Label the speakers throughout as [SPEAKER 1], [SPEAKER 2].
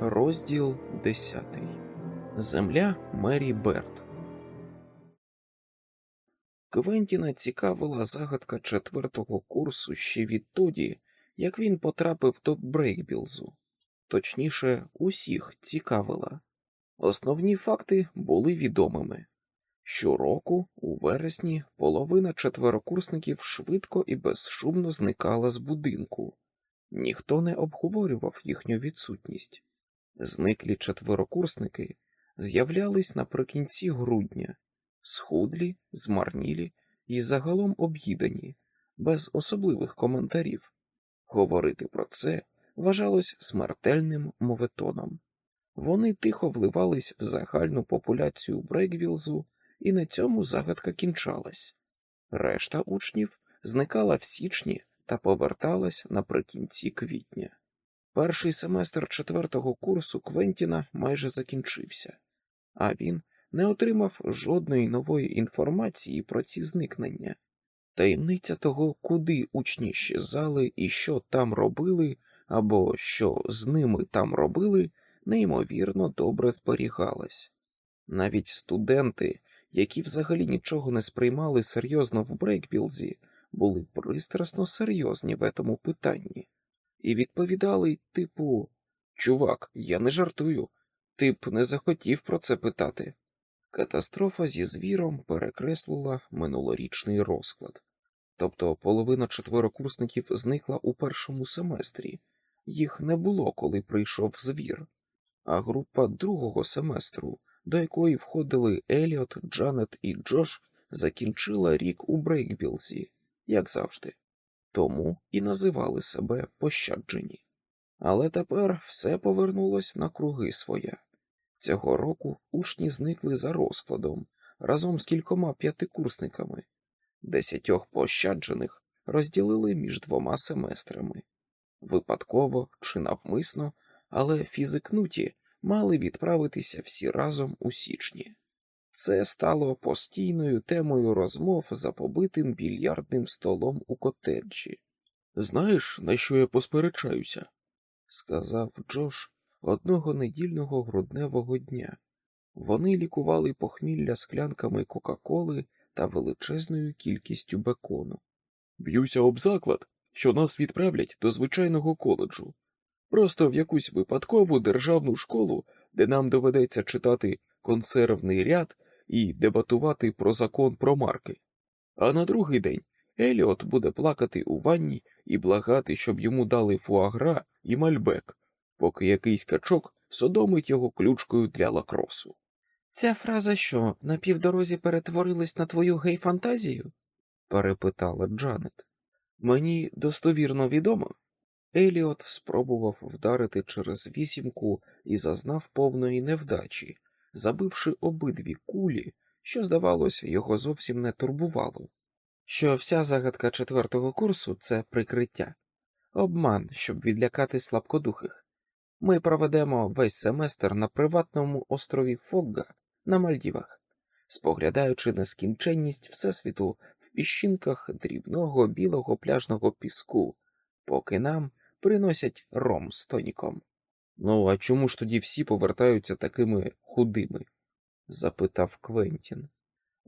[SPEAKER 1] Розділ 10. Земля Мері Берт. Квентіна цікавила загадка четвертого курсу ще відтоді, як він потрапив до Брейкбілзу. Точніше, усіх цікавила. Основні факти були відомими. Щороку, у вересні, половина четверокурсників швидко і безшумно зникала з будинку. Ніхто не обговорював їхню відсутність. Зниклі четверокурсники з'являлись наприкінці грудня, схудлі, змарнілі і загалом об'їдані, без особливих коментарів. Говорити про це вважалось смертельним моветоном. Вони тихо вливались в загальну популяцію Брейквілзу, і на цьому загадка кінчалась. Решта учнів зникала в січні та поверталась наприкінці квітня. Перший семестр четвертого курсу Квентіна майже закінчився, а він не отримав жодної нової інформації про ці зникнення. Таємниця того, куди учні щезали і що там робили, або що з ними там робили, неймовірно добре зберігалась. Навіть студенти, які взагалі нічого не сприймали серйозно в Брейкбілзі, були пристрасно серйозні в этому питанні, і відповідали, типу, чувак, я не жартую, ти б не захотів про це питати. Катастрофа зі звіром перекреслила минулорічний розклад. Тобто половина четверокурсників зникла у першому семестрі, їх не було, коли прийшов звір, а група другого семестру, до якої входили Еліот, Джанет і Джош, закінчила рік у Брейкбілзі, як завжди, тому і називали себе пощаджені. Але тепер все повернулось на круги своя. Цього року учні зникли за розкладом разом з кількома п'ятикурсниками. Десятьох пощаджених розділили між двома семестрами. Випадково чи навмисно, але фізикнуті мали відправитися всі разом у січні. Це стало постійною темою розмов за побитим більярдним столом у котеджі. Знаєш, на що я посперечаюся? сказав Джош одного недільного грудневого дня. Вони лікували похмілля склянками Кока-Коли та величезною кількістю бекону. Б'юся об заклад, що нас відправлять до звичайного коледжу, просто в якусь випадкову державну школу, де нам доведеться читати консервний ряд і дебатувати про закон про марки. А на другий день Еліот буде плакати у ванні і благати, щоб йому дали фуагра і мальбек, поки якийсь качок содомить його ключкою для лакросу. Ця фраза що, на півдорозі перетворилась на твою гей-фантазію? перепитала Джанет. Мені достовірно відомо. Еліот спробував вдарити через вісімку і зазнав повної невдачі, забивши обидві кулі, що, здавалося, його зовсім не турбувало. Що вся загадка четвертого курсу це прикриття, обман, щоб відлякати слабкодухих. Ми проведемо весь семестр на приватному острові Фогга на Мальдівах, споглядаючи нескінченність Всесвіту в піщинках дрібного білого пляжного піску, поки нам приносять ром з тоніком. Ну, а чому ж тоді всі повертаються такими худими? запитав Квентін.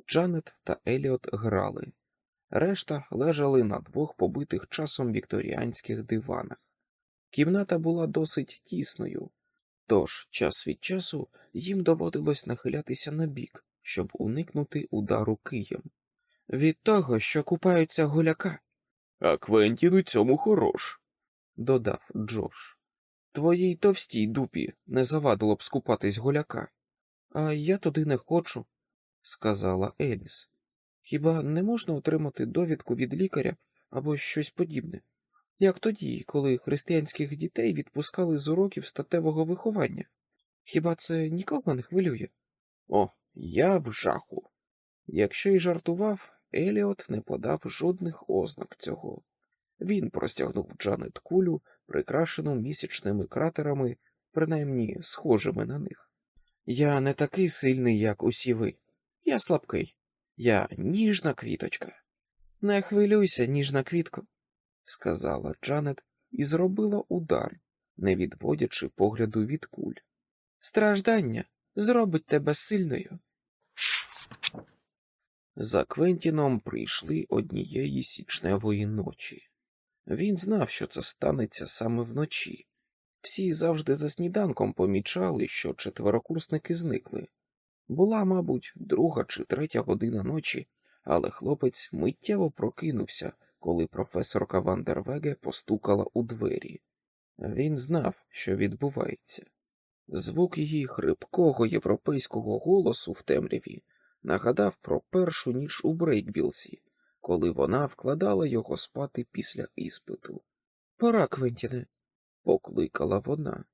[SPEAKER 1] Джанет та Еліот грали, решта лежали на двох побитих часом вікторіанських диванах. Кімната була досить тісною, тож час від часу їм доводилось нахилятися на бік, щоб уникнути удару києм. Від того, що купаються голяка. А Квентін у цьому хорош, додав Джош. Твоїй товстій дупі не завадило б скупатись голяка. А я туди не хочу, сказала Еліс. Хіба не можна отримати довідку від лікаря або щось подібне? Як тоді, коли християнських дітей відпускали з уроків статевого виховання? Хіба це нікого не хвилює? О, я в жаху. Якщо й жартував, Еліот не подав жодних ознак цього. Він простягнув Джанет кулю, прикрашену місячними кратерами, принаймні схожими на них. Я не такий сильний, як усі ви. Я слабкий. Я ніжна квіточка. Не хвилюйся, ніжна квітко, сказала Джанет і зробила удар, не відводячи погляду від куль. Страждання зробить тебе сильною. За Квентіном прийшли однієї січневої ночі. Він знав, що це станеться саме вночі. Всі завжди за сніданком помічали, що четверокурсники зникли. Була, мабуть, друга чи третя година ночі, але хлопець миттєво прокинувся, коли професорка Вандервеге постукала у двері. Він знав, що відбувається. Звук її хрипкого європейського голосу в темряві нагадав про першу ніч у Брейкбілсі, коли вона вкладала його спати після іспиту. Пора, Квентіне, покликала вона.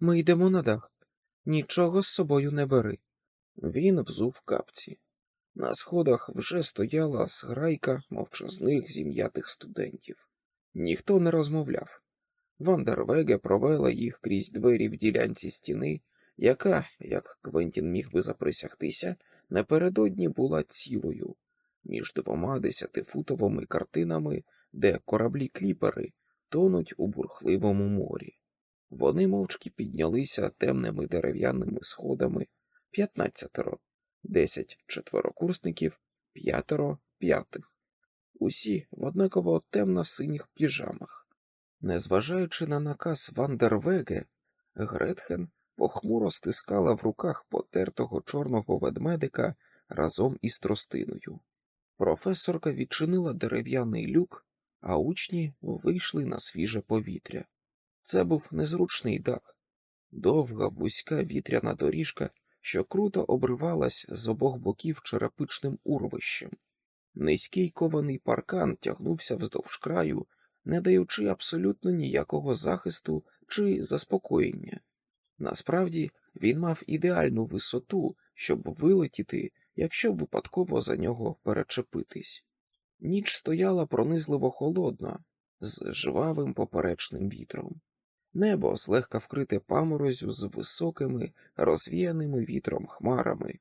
[SPEAKER 1] Ми йдемо на дах. Нічого з собою не бери. Він взув капці. На сходах вже стояла зграйка мовчазних зім'ятих студентів. Ніхто не розмовляв. Вандервеге провела їх крізь двері в ділянці стіни, яка, як Квентін міг би заприсягтися, напередодні була цілою, між двома десятифутовими картинами, де кораблі кліпери тонуть у бурхливому морі. Вони мовчки піднялися темними дерев'яними сходами п'ятнадцятеро, десять четверокурсників, п'ятеро п'ятих, усі в однаково темно синіх піжамах. Незважаючи на наказ Вандервеге, Гретхен похмуро стискала в руках потертого чорного ведмедика разом із тростиною. Професорка відчинила дерев'яний люк, а учні вийшли на свіже повітря. Це був незручний дах, довга вузька вітряна доріжка, що круто обривалась з обох боків черепичним урвищем. Низький кований паркан тягнувся вздовж краю, не даючи абсолютно ніякого захисту чи заспокоєння. Насправді він мав ідеальну висоту, щоб вилетіти, якщо випадково за нього перечепитись. Ніч стояла пронизливо холодна, з жвавим поперечним вітром. Небо злегка вкрите паморозю з високими, розвіяними вітром хмарами,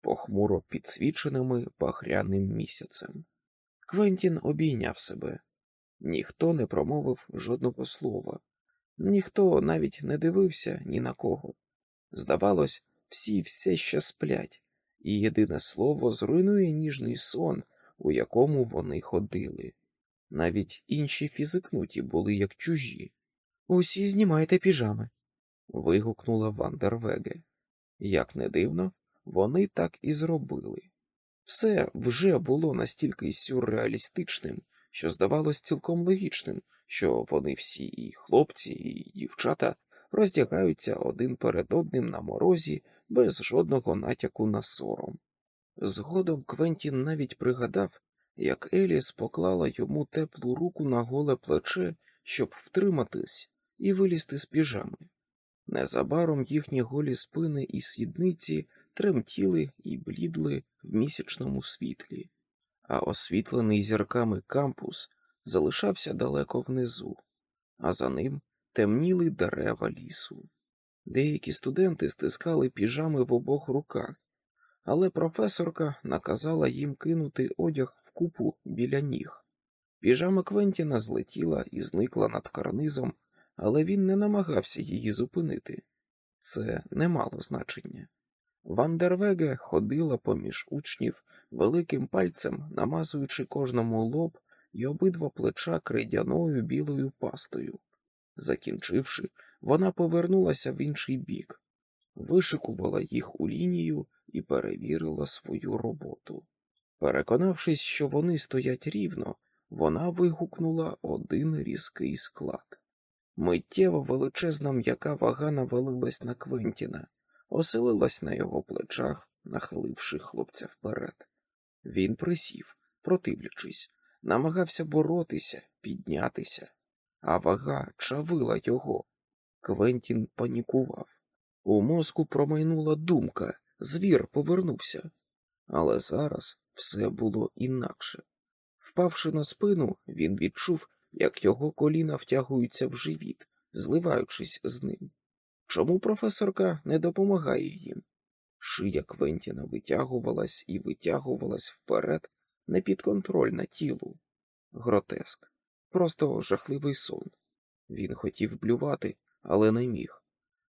[SPEAKER 1] похмуро підсвіченими багряним місяцем. Квентін обійняв себе. Ніхто не промовив жодного слова, ніхто навіть не дивився ні на кого. Здавалось, всі все ще сплять, і єдине слово зруйнує ніжний сон, у якому вони ходили. Навіть інші фізикнуті були як чужі. Усі знімайте піжами. вигукнула Вандервеге. Як не дивно, вони так і зробили. Все вже було настільки сюрреалістичним, що здавалось цілком логічним, що вони всі, і хлопці, і дівчата, роздягаються один перед одним на морозі без жодного натяку на сором. Згодом Квентін навіть пригадав, як Еліс поклала йому теплу руку на голе плече, щоб втриматись і вилізти з піжами. Незабаром їхні голі спини і сідниці тремтіли і блідли в місячному світлі, а освітлений зірками кампус залишався далеко внизу, а за ним темніли дерева лісу. Деякі студенти стискали піжами в обох руках, але професорка наказала їм кинути одяг в купу біля ніг. Піжама Квентіна злетіла і зникла над карнизом, але він не намагався її зупинити. Це не мало значення. Вандервеге ходила поміж учнів великим пальцем, намазуючи кожному лоб і обидва плеча крейдяною білою пастою. Закінчивши, вона повернулася в інший бік, вишикувала їх у лінію і перевірила свою роботу. Переконавшись, що вони стоять рівно, вона вигукнула один різкий склад. Миттєво величезна м'яка вага навалилась на Квентіна, оселилась на його плечах, нахиливши хлопця вперед. Він присів, противлячись, намагався боротися, піднятися, а вага чавила його. Квентін панікував. У мозку промайнула думка, звір повернувся. Але зараз все було інакше. Впавши на спину, він відчув, як його коліна втягуються в живіт, зливаючись з ним. Чому професорка не допомагає їм? Шия Квентіна витягувалась і витягувалась вперед, непідконтрольна тілу. Гротеск, просто жахливий сон. Він хотів блювати, але не міг.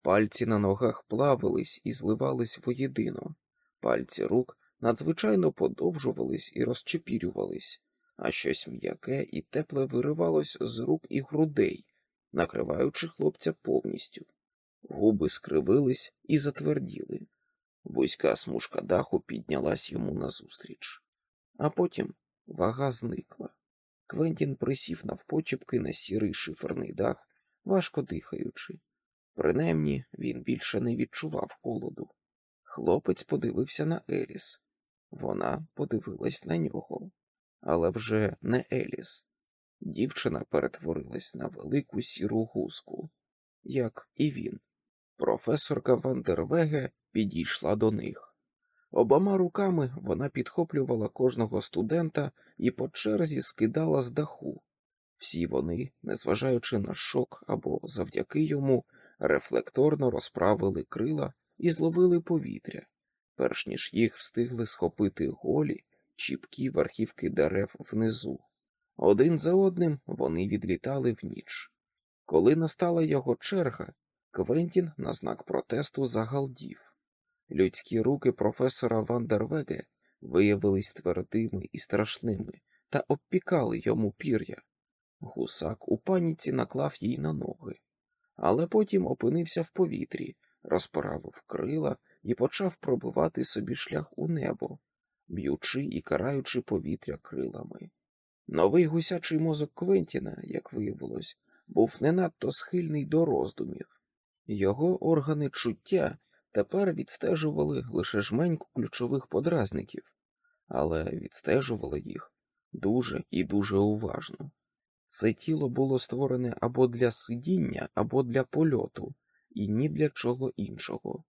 [SPEAKER 1] Пальці на ногах плавились і зливались воєдино, пальці рук надзвичайно подовжувались і розчепірювались, а щось м'яке і тепле виривалось з рук і грудей, накриваючи хлопця повністю. Губи скривились і затверділи. Вузька смужка даху піднялась йому назустріч. А потім вага зникла. Квентін присів навпочепки на сірий шиферний дах, важко дихаючи. Принаймні він більше не відчував холоду. Хлопець подивився на Еліс. Вона подивилась на нього, але вже не Еліс. Дівчина перетворилась на велику сіру гуску, як і він. Професорка Вандервеге підійшла до них. Обома руками вона підхоплювала кожного студента і по черзі скидала з даху. Всі вони, незважаючи на шок або завдяки йому, рефлекторно розправили крила і зловили повітря, перш ніж їх встигли схопити голі, чіпкі верхівки дерев внизу. Один за одним вони відлітали в ніч. Коли настала його черга, Квентін на знак протесту загалдів. Людські руки професора Вандервеге виявились твердими і страшними та обпікали йому пір'я. Гусак у паніці наклав їй на ноги, але потім опинився в повітрі, розправив крила і почав пробивати собі шлях у небо, б'ючи і караючи повітря крилами. Новий гусячий мозок Квентіна, як виявилось, був не надто схильний до роздумів. Його органи чуття тепер відстежували лише жменьку ключових подразників, але відстежували їх дуже і дуже уважно. Це тіло було створене або для сидіння, або для польоту, і ні для чого іншого.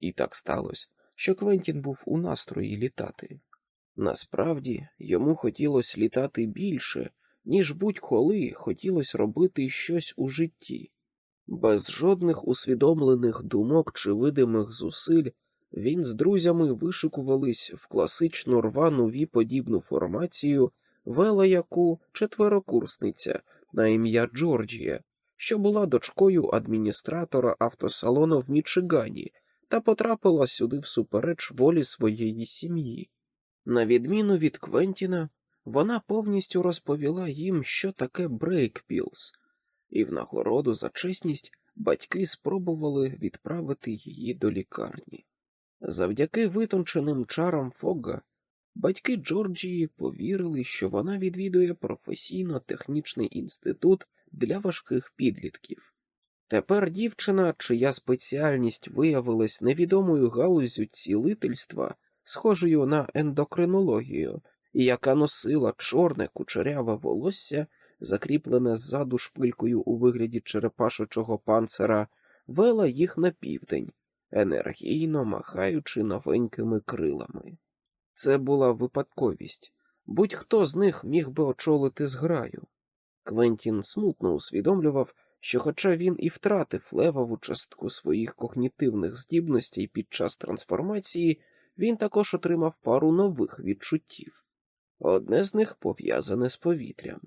[SPEAKER 1] І так сталося, що Квентін був у настрої літати. Насправді йому хотілося літати більше, ніж будь-коли хотілося робити щось у житті. Без жодних усвідомлених думок чи видимих зусиль він з друзями вишикувались в класичну рвану ві-подібну формацію, вела яку четверокурсниця на ім'я Джорджія, що була дочкою адміністратора автосалону в Мічигані та потрапила сюди всупереч волі своєї сім'ї. На відміну від Квентіна, вона повністю розповіла їм, що таке брейкпілс, і в нагороду за чесність батьки спробували відправити її до лікарні. Завдяки витонченим чарам Фога, батьки Джорджії повірили, що вона відвідує професійно-технічний інститут для важких підлітків. Тепер дівчина, чия спеціальність виявилась невідомою галузю цілительства, схожою на ендокринологію, яка носила чорне кучеряве волосся, закріплене ззаду шпилькою у вигляді черепашочого панцера, вела їх на південь, енергійно махаючи новенькими крилами. Це була випадковість. Будь-хто з них міг би очолити зграю. Квентін смутно усвідомлював, що, хоча він і втратив левову частку своїх когнітивних здібностей під час трансформації, він також отримав пару нових відчуттів. Одне з них пов'язане з повітрям.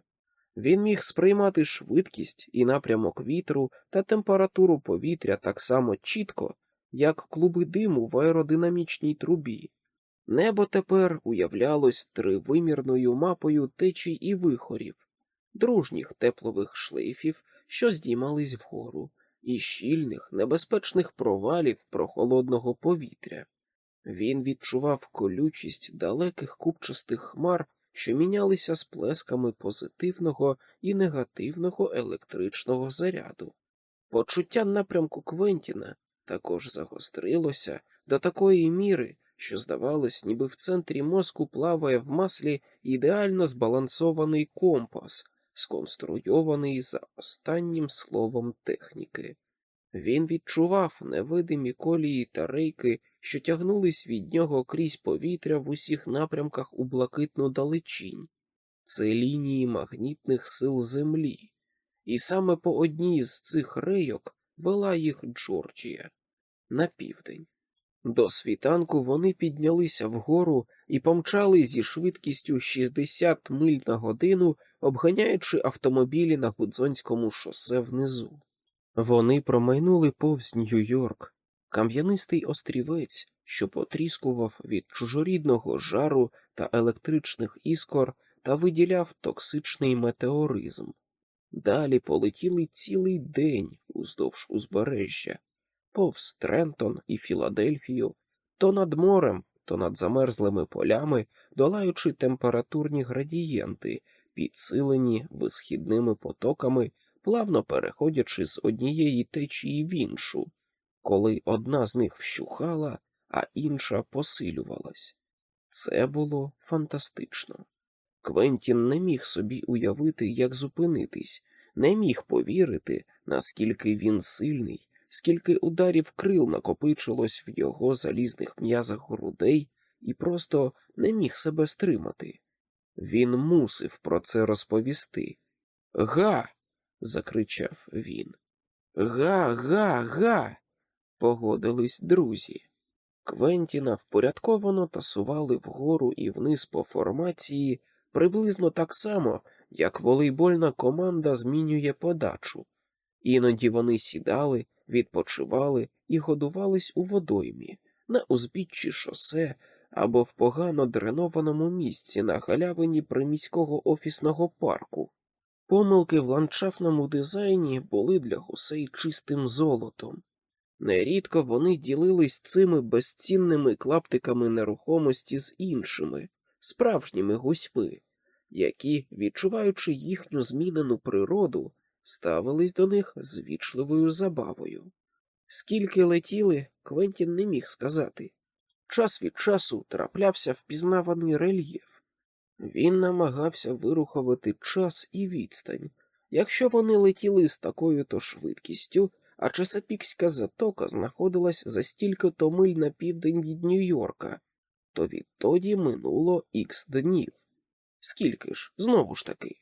[SPEAKER 1] Він міг сприймати швидкість і напрямок вітру та температуру повітря так само чітко, як клуби диму в аеродинамічній трубі. Небо тепер уявлялось тривимірною мапою течій і вихорів, дружніх теплових шлейфів, що здіймались вгору, і щільних, небезпечних провалів прохолодного повітря. Він відчував колючість далеких купчастих хмар, що мінялися з плесками позитивного і негативного електричного заряду. Почуття напрямку Квентіна також загострилося до такої міри, що, здавалось, ніби в центрі мозку плаває в маслі ідеально збалансований компас, сконструйований за останнім словом техніки. Він відчував невидимі колії та рейки, що тягнулись від нього крізь повітря в усіх напрямках у блакитну далечінь. Це лінії магнітних сил Землі, і саме по одній з цих рейок вела їх Джорджія на південь. До світанку вони піднялися вгору і помчали зі швидкістю 60 миль на годину, обганяючи автомобілі на Гудзонському шосе внизу. Вони промайнули повз Нью-Йорк, кам'янистий острівець, що потріскував від чужорідного жару та електричних іскор та виділяв токсичний метеоризм. Далі полетіли цілий день уздовж узбережжя, повз Трентон і Філадельфію, то над морем, то над замерзлими полями, долаючи температурні градієнти, підсилені висхідними потоками, плавно переходячи з однієї течії в іншу, коли одна з них вщухала, а інша посилювалась. Це було фантастично. Квентін не міг собі уявити, як зупинитись, не міг повірити, наскільки він сильний, скільки ударів крил накопичилось в його залізних м'язах грудей, і просто не міг себе стримати. Він мусив про це розповісти. Га. закричав він. Га, га, га. погодились друзі. Квентіна впорядковано тасували вгору і вниз по формації приблизно так само, як волейбольна команда змінює подачу. Іноді вони сідали, відпочивали і годувались у водоймі, на узбіччі шосе або в погано дренованому місці на галявині приміського офісного парку. Помилки в ландшафтному дизайні були для гусей чистим золотом. Нерідко вони ділились цими безцінними клаптиками нерухомості з іншими, справжніми гусьми, які, відчуваючи їхню змінену природу, ставились до них з вічливою забавою. Скільки летіли, Квентін не міг сказати. Час від часу траплявся впізнаваний рельєф. Він намагався вирухувати час і відстань. Якщо вони летіли з такою то швидкістю, а Чесапікська затока знаходилась за стільки то миль на південь від Нью-Йорка, то відтоді минуло ікс днів. Скільки ж, знову ж таки,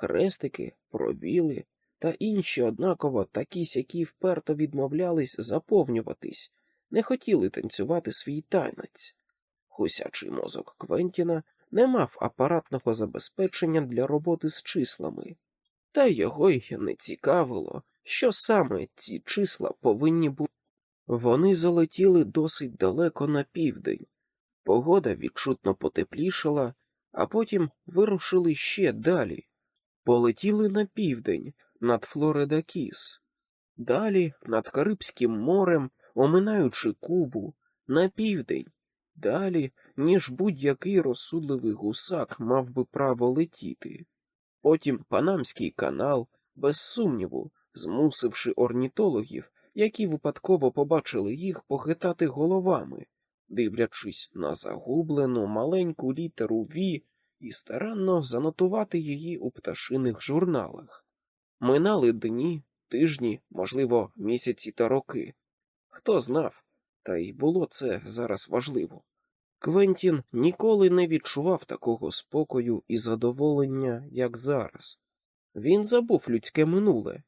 [SPEAKER 1] хрестики, пробіли та інші однаково такі сякі вперто відмовлялись заповнюватись, не хотіли танцювати свій танець. Хусячий мозок Квентіна не мав апаратного забезпечення для роботи з числами, та його й не цікавило, що саме ці числа повинні бути. Вони залетіли досить далеко на південь, погода відчутно потеплішала, а потім вирушили ще далі, полетіли на південь над Флорида Кіс, далі над Карибським морем, оминаючи Кубу, на південь, далі, ніж будь-який розсудливий гусак мав би право летіти. Потім Панамський канал, без сумніву, змусивши орнітологів, які випадково побачили їх похитати головами, дивлячись на загублену маленьку літеру Ві і старанно занотувати її у пташиних журналах. Минали дні, тижні, можливо, місяці та роки. Хто знав, та й було це зараз важливо. Квентін ніколи не відчував такого спокою і задоволення, як зараз. Він забув людське минуле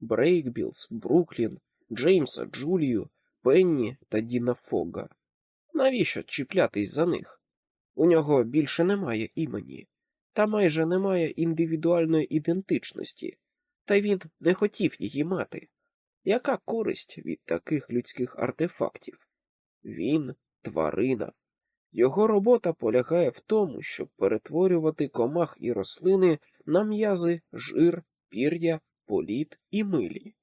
[SPEAKER 1] Брейкбілз, Бруклін, Джеймса, Джулію, Пенні та Діна Фога. Навіщо чіплятись за них? У нього більше немає імені, та майже немає індивідуальної ідентичності, та він не хотів її мати. Яка користь від таких людських артефактів? Він тварина. Його робота полягає в тому, щоб перетворювати комах і рослини на м'язи, жир, пір'я, політ і милі.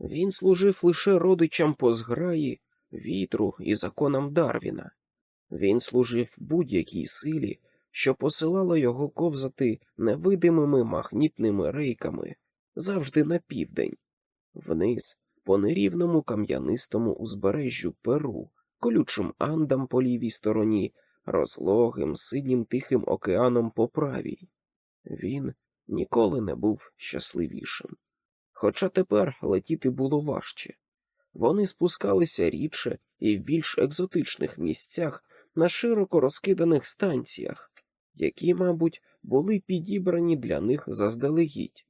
[SPEAKER 1] Він служив лише родичам по зграї, вітру і законам Дарвіна. Він служив будь-якій силі, що посилала його ковзати невидимими магнітними рейками завжди на південь, вниз, по нерівному кам'янистому узбережжю Перу, колючим андам по лівій стороні, розлогим синім тихим океаном по правій. Він ніколи не був щасливішим. Хоча тепер летіти було важче. Вони спускалися рідше і в більш екзотичних місцях на широко розкиданих станціях, які, мабуть, були підібрані для них заздалегідь.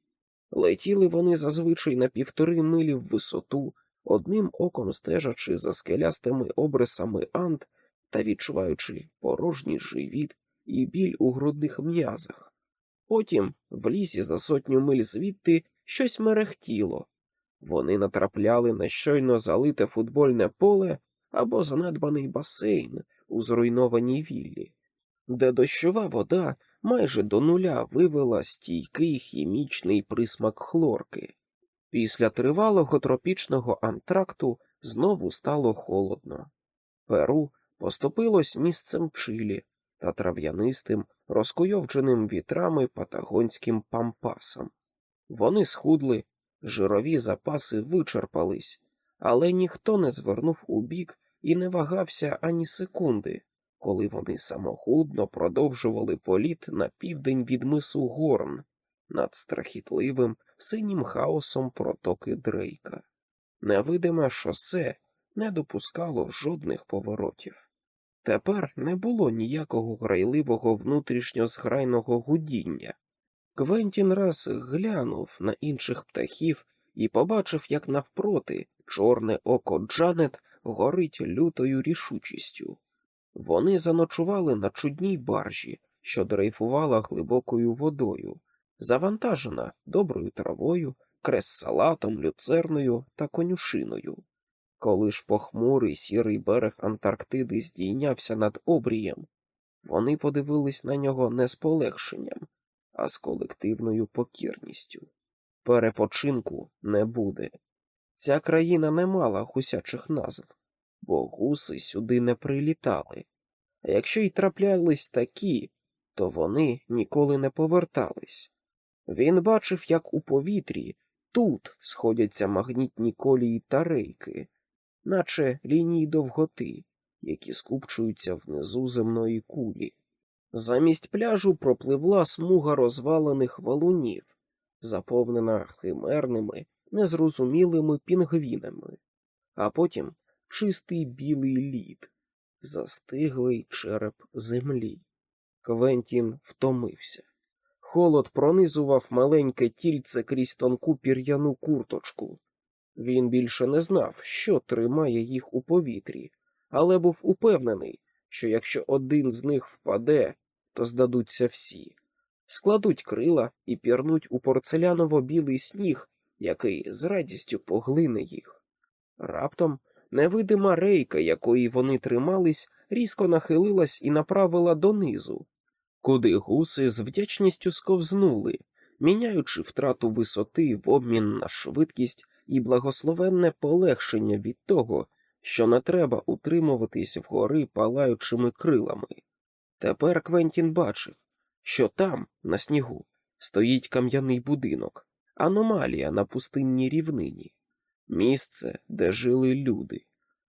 [SPEAKER 1] Летіли вони зазвичай на півтори милі в висоту, одним оком стежачи за скелястими обрисами ант та відчуваючи порожній живіт і біль у грудних м'язах. Потім в лісі за сотню миль звідти щось мерехтіло, Вони натрапляли на щойно залите футбольне поле або занедбаний басейн у зруйнованій віллі, де дощова вода майже до нуля вивела стійкий хімічний присмак хлорки. Після тривалого тропічного антракту знову стало холодно. Перу поступилось місцем чилі та трав'янистим, розкуйовдженим вітрами патагонським пампасам. Вони схудли, жирові запаси вичерпались, але ніхто не звернув у бік і не вагався ані секунди, коли вони самохудно продовжували політ на південь від мису Горн над страхітливим синім хаосом протоки Дрейка. Невидиме шосе не допускало жодних поворотів. Тепер не було ніякого грайливого внутрішньозграйного гудіння. Квентін раз глянув на інших птахів і побачив, як навпроти чорне око Джанет горить лютою рішучістю. Вони заночували на чудній баржі, що дрейфувала глибокою водою, завантажена доброю травою, крес-салатом, люцерною та конюшиною. Коли ж похмурий сірий берег Антарктиди здійнявся над обрієм, вони подивились на нього не з полегшенням, а з колективною покірністю. Перепочинку не буде. Ця країна не мала гусячих назв, бо гуси сюди не прилітали, а якщо й траплялись такі, то вони ніколи не повертались. Він бачив, як у повітрі тут сходяться магнітні колії та рейки, наче лінії довготи, які скупчуються внизу земної кулі. Замість пляжу пропливла смуга розвалених валунів, заповнена химерними, незрозумілими пінгвінами, а потім чистий білий лід, застиглий череп землі. Квентін втомився. Холод пронизував маленьке тільце крізь тонку пір'яну курточку. Він більше не знав, що тримає їх у повітрі, але був упевнений, що якщо один з них впаде, то здадуться всі, складуть крила і пірнуть у порцеляново-білий сніг, який з радістю поглине їх. Раптом невидима рейка, якої вони тримались, різко нахилилась і направила донизу, куди гуси з вдячністю сковзнули, міняючи втрату висоти в обмін на швидкість і благословенне полегшення від того, що не треба утримуватись вгори палаючими крилами. Тепер Квентін бачив, що там, на снігу, стоїть кам'яний будинок, аномалія на пустинній рівнині, місце, де жили люди.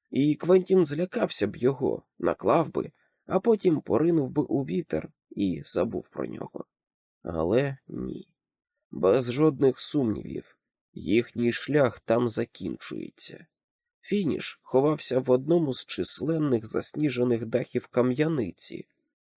[SPEAKER 1] І Квентін злякався б його, наклав би, а потім поринув би у вітер і забув про нього. Але ні, без жодних сумнівів, їхній шлях там закінчується. Фініш ховався в одному з численних засніжених дахів кам'яниці.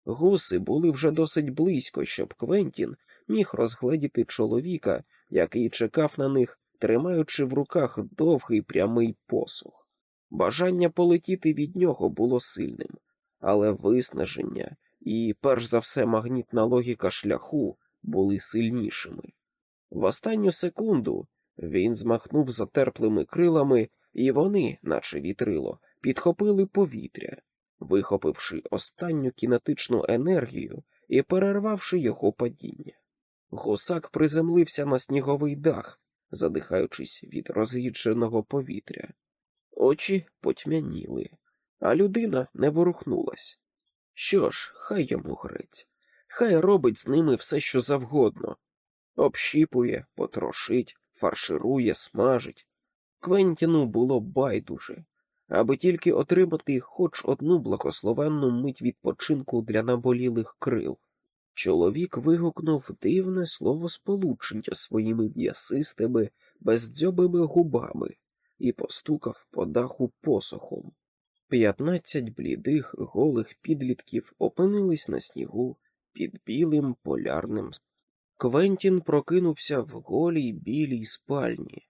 [SPEAKER 1] Гуси були вже досить близько, щоб Квентін міг розгледіти чоловіка, який чекав на них, тримаючи в руках довгий прямий посух. Бажання полетіти від нього було сильним, але виснаження і, перш за все, магнітна логіка шляху були сильнішими. В останню секунду він змахнув затерплими крилами, і вони, наче вітрило, підхопили повітря, вихопивши останню кінетичну енергію і перервавши його падіння. Гусак приземлився на сніговий дах, задихаючись від розгідженого повітря. Очі потьмяніли, а людина не ворухнулась. Що ж, хай йому грець, хай робить з ними все, що завгодно, общіпує, потрошить, фарширує, смажить. Квентіну було байдуже, аби тільки отримати хоч одну благословенну мить відпочинку для наболілих крил. Чоловік вигукнув дивне словосполучення своїми м'ясистими, бездзьобими губами і постукав по даху посохом. П'ятнадцять блідих голих підлітків опинились на снігу під білим полярним. Квентін прокинувся в голій білій спальні.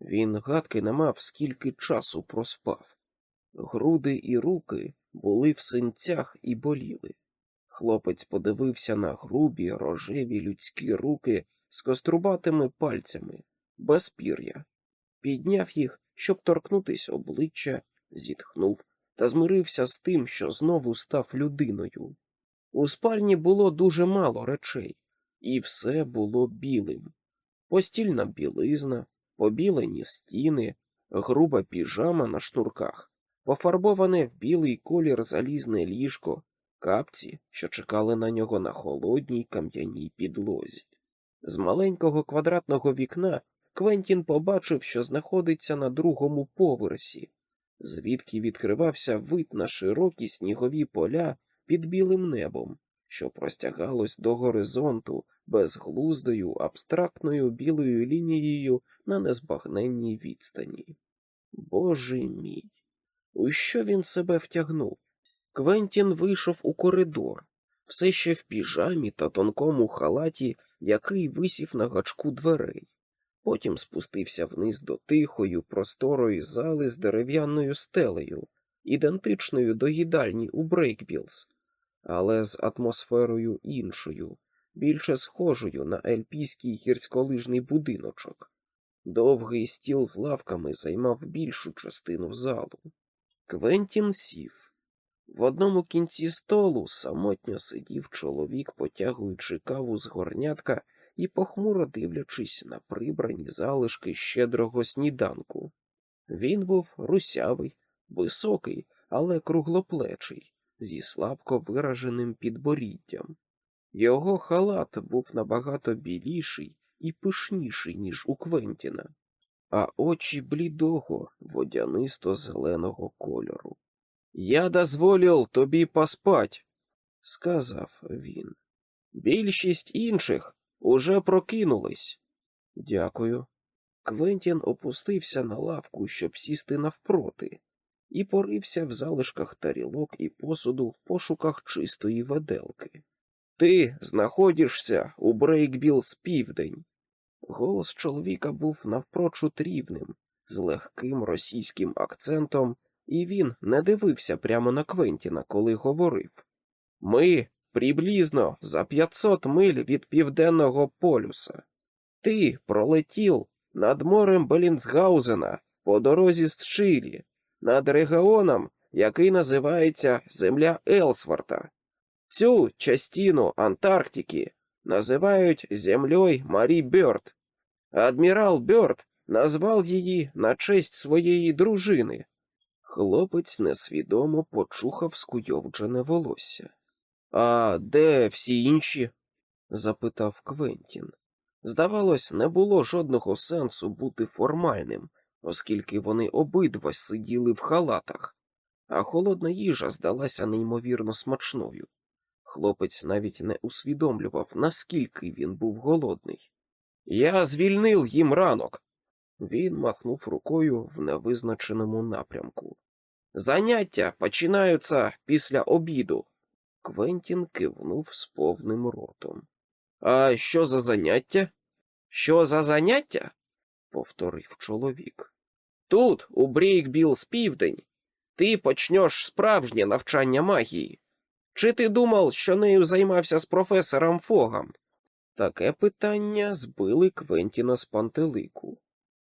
[SPEAKER 1] Він гадки не мав, скільки часу проспав. Груди і руки були в синцях і боліли. Хлопець подивився на грубі, рожеві людські руки з кострубатими пальцями, без пір'я. підняв їх, щоб торкнутися обличчя, зітхнув та змирився з тим, що знову став людиною. У спальні було дуже мало речей, і все було білим. Постільна білизна, побілені стіни, груба піжама на шнурках, пофарбоване в білий колір залізне ліжко, капці, що чекали на нього на холодній кам'яній підлозі. З маленького квадратного вікна Квентін побачив, що знаходиться на другому поверсі, звідки відкривався вид на широкі снігові поля під білим небом, що простягалось до горизонту безглуздою абстрактною білою лінією на незбагненній відстані. Боже мій, у що він себе втягнув? Квентін вийшов у коридор, все ще в піжамі та тонкому халаті, який висів на гачку дверей. Потім спустився вниз до тихої, просторої зали з дерев'яною стелею, ідентичною до їдальні у Брейкбілз, але з атмосферою іншою, більше схожою на ельпійський гірськолижний будиночок. Довгий стіл з лавками займав більшу частину залу. Квентін сів. В одному кінці столу самотньо сидів чоловік, потягуючи каву з горнятка і похмуро дивлячись на прибрані залишки щедрого сніданку. Він був русявий, високий, але круглоплечий, зі слабко вираженим підборіддям. Його халат був набагато біліший і пишніший, ніж у Квентіна, а очі блідого, водянисто зеленого кольору. Я дозволив тобі поспать, сказав він. Більшість інших уже прокинулись. Дякую. Квентін опустився на лавку, щоб сісти навпроти, і порився в залишках тарілок і посуду в пошуках чистої веделки. Ти знаходишся у Брейкбілз південь. Голос чоловіка був навпрочуд рівним, з легким російським акцентом, і він не дивився прямо на Квентіна, коли говорив. Ми приблизно за 500 миль від південного полюса. Ти пролетів над морем Белінсгаузена по дорозі з Чилі, над регіоном, який називається Земля Елсворта. Цю частину Антарктики називають землею Марі Бёрд. Адмірал Бёрд назвав її на честь своєї дружини. Хлопець несвідомо почухав скуйовджене волосся. А де всі інші? запитав Квентін. Здавалось, не було жодного сенсу бути формальним, оскільки вони обидва сиділи в халатах, а холодна їжа здалася неймовірно смачною. Хлопець навіть не усвідомлював, наскільки він був голодний. Я звільнив їм ранок. Він махнув рукою в невизначеному напрямку. Заняття починаються після обіду. Квентін кивнув з повним ротом. А що за заняття? Що за заняття? повторив чоловік. Тут, у Брейкбілз південь, ти почнеш справжнє навчання магії. Чи ти думав, що нею займався з професором Фогом? Таке питання збили Квентіна з пантелику,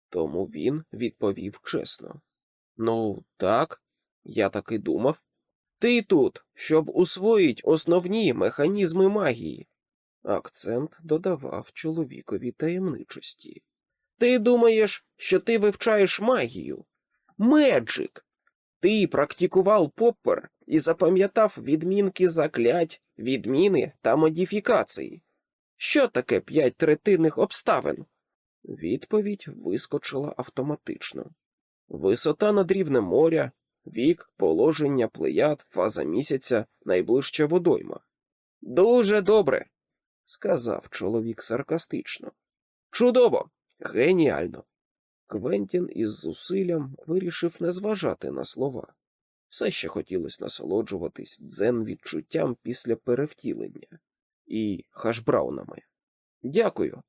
[SPEAKER 1] тому він відповів чесно. Ну, так, я так і думав. Ти тут, щоб усвоїть основні механізми магії. Акцент додавав чоловікові таємничості. Ти думаєш, що ти вивчаєш магію? Меджик! Ти практикував поппер і запам'ятав відмінки заклять, відміни та модифікації. Що таке п'ять третинних обставин? Відповідь вискочила автоматично. Висота над рівнем моря, вік, положення плеяд, фаза місяця, найближча водойма. Дуже добре, сказав чоловік саркастично. Чудово, геніально. Квентін із зусиллям вирішив не зважати на слова. Все ще хотілося насолоджуватись дзен відчуттям після перевтілення і хашбраунами. Дякую.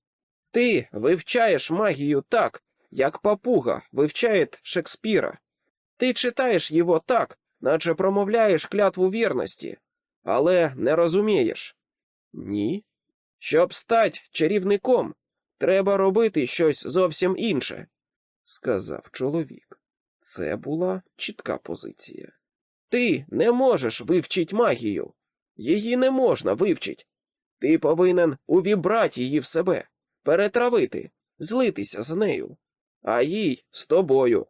[SPEAKER 1] Ти вивчаєш магію так, як папуга вивчає Шекспіра. Ти читаєш його так, наче промовляєш клятву вірності, але не розумієш. Ні. Щоб стати чарівником, треба робити щось зовсім інше. сказав чоловік. Це була чітка позиція. Ти не можеш вивчити магію. Її не можна вивчити. Ти повинен увібрати її в себе, перетравити, злитися з нею, а їй з тобою.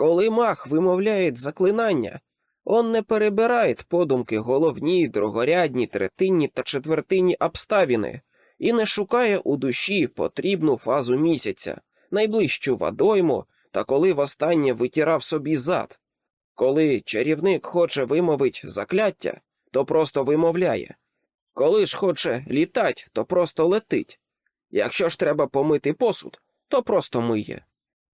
[SPEAKER 1] Коли маг вимовляє заклинання, он не перебирає подумки головні, другорядні, третинні та четвертинні обставини і не шукає у душі потрібну фазу місяця, найближчу водойму та коли востаннє витирав собі зад. Коли чарівник хоче вимовить закляття, то просто вимовляє. Коли ж хоче літать, то просто летить. Якщо ж треба помити посуд, то просто миє.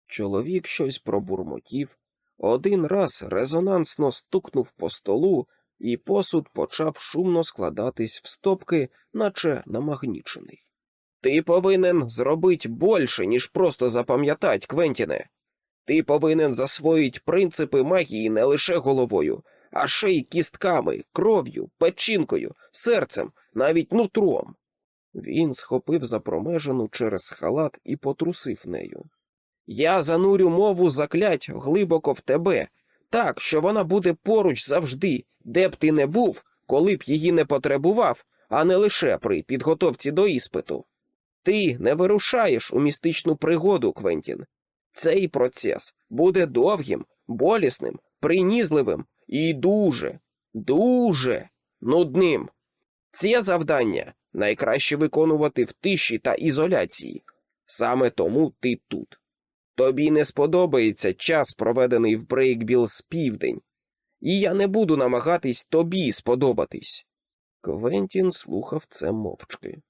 [SPEAKER 1] Чоловік щось пробурмотів, один раз резонансно стукнув по столу, і посуд почав шумно складатись в стопки, наче намагнічений. Ти повинен зробити більше, ніж просто запам'ятать, Квентіне. Ти повинен засвоїть принципи магії не лише головою, а ще й кістками, кров'ю, печінкою, серцем, навіть нутром. Він схопив запромежену через халат і потрусив нею. Я занурю мову заклять глибоко в тебе, так, що вона буде поруч завжди, де б ти не був, коли б її не потребував, а не лише при підготовці до іспиту. Ти не вирушаєш у містичну пригоду, Квентін. Цей процес буде довгим, болісним, принізливим і дуже, дуже нудним. Це завдання найкраще виконувати в тиші та ізоляції. Саме тому ти тут. Тобі не сподобається час, проведений в Брейкбілз південь, і я не буду намагатись тобі сподобатись. Квентін слухав це мовчки.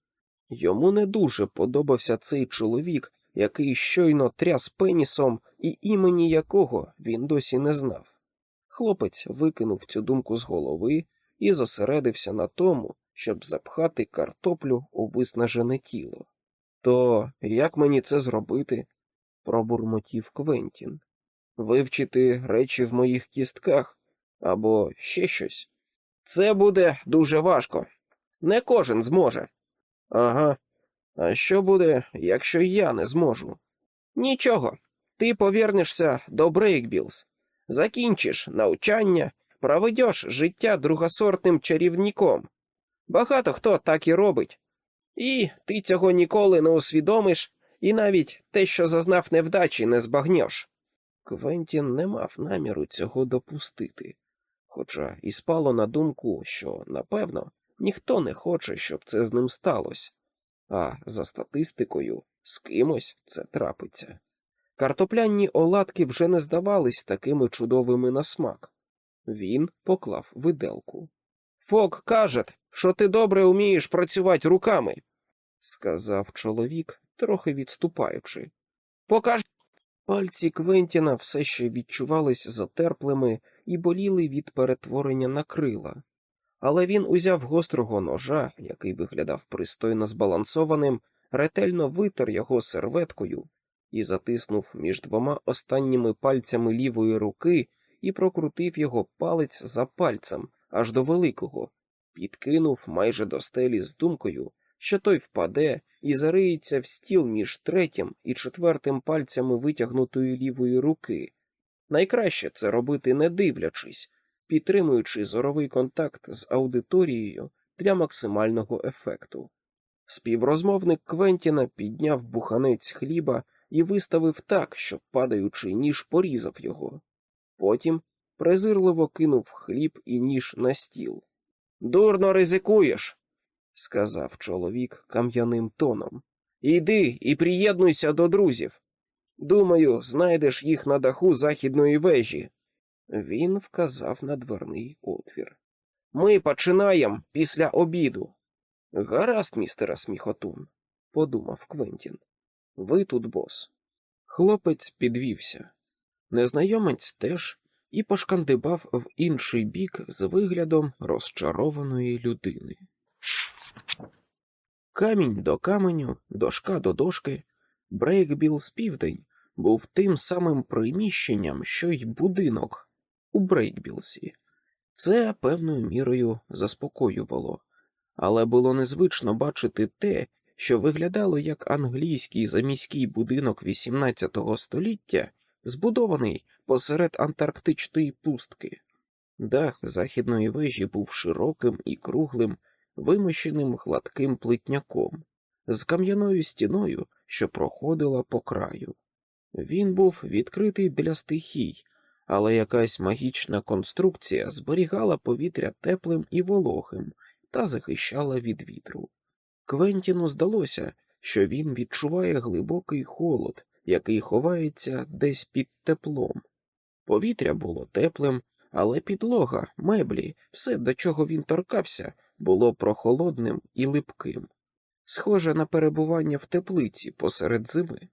[SPEAKER 1] Йому не дуже подобався цей чоловік, який щойно тряс пенісом і імені якого він досі не знав. Хлопець викинув цю думку з голови і зосередився на тому, щоб запхати картоплю у виснажене тіло. То як мені це зробити? Пробурмотів Квентін. Вивчити речі в моїх кістках або ще щось. Це буде дуже важко. Не кожен зможе. Ага. А що буде, якщо я не зможу? Нічого. Ти повернешся до Брейкбілз, закінчиш навчання, проведеш життя другосортним чарівником. Багато хто так і робить. І ти цього ніколи не усвідомиш, і навіть те, що зазнав невдачі, не збагнеш. Квентін не мав наміру цього допустити, хоча і спало на думку, що, напевно, ніхто не хоче, щоб це з ним сталося, а за статистикою з кимось це трапиться. Картопляні оладки вже не здавались такими чудовими на смак. Він поклав виделку. Фок каже, що ти добре вмієш працювати руками, сказав чоловік, трохи відступаючи. Покаж. Пальці Квентіна все ще відчувались затерплими і боліли від перетворення на крила, але він узяв гострого ножа, який виглядав пристойно збалансованим, ретельно витер його серветкою і затиснув між двома останніми пальцями лівої руки і прокрутив його палець за пальцем аж до великого, підкинув майже до стелі з думкою, що той впаде і зариється в стіл між третім і четвертим пальцями витягнутої лівої руки. Найкраще це робити не дивлячись, підтримуючи зоровий контакт з аудиторією для максимального ефекту. Співрозмовник Квентіна підняв буханець хліба і виставив так, щоб падаючий ніж порізав його. Потім презирливо кинув хліб і ніж на стіл. Дурно ризикуєш, сказав чоловік кам'яним тоном. Іди і приєднуйся до друзів. Думаю, знайдеш їх на даху західної вежі. Він вказав на дверний отвір. Ми починаємо після обіду. Гаразд, містере сміхотун, подумав Квентін. Ви тут бос. Хлопець підвівся. Незнайомець теж і пошкандибав в інший бік з виглядом розчарованої людини. Камінь до каменю, дошка до дошки, Брейкбіл з південь був тим самим приміщенням, що й будинок у Брейкбілсі. Це певною мірою заспокоювало, але було незвично бачити те, що виглядало як англійський заміський будинок XVIII століття, збудований посеред антарктичної пустки. Дах західної вежі був широким і круглим, вимощеним гладким плитняком, з кам'яною стіною, що проходила по краю. Він був відкритий для стихій, але якась магічна конструкція зберігала повітря теплим і вологим та захищала від вітру. Квентіну здалося, що він відчуває глибокий холод, який ховається десь під теплом. Повітря було теплим, але підлога, меблі, все, до чого він торкався, було прохолодним і липким, схоже на перебування в теплиці посеред зими.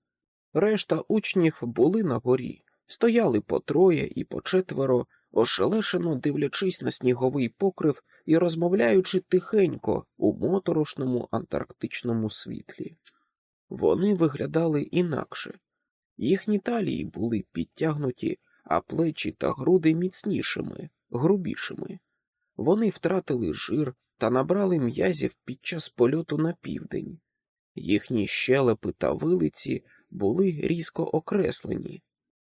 [SPEAKER 1] Решта учнів були на горі, стояли по троє і по четверо, ошелешено дивлячись на сніговий покрив і розмовляючи тихенько у моторошному антарктичному світлі. Вони виглядали інакше, їхні талії були підтягнуті, а плечі та груди міцнішими, грубішими. Вони втратили жир та набрали м'язів під час польоту на південь. Їхні щелепи та вилиці були різко окреслені.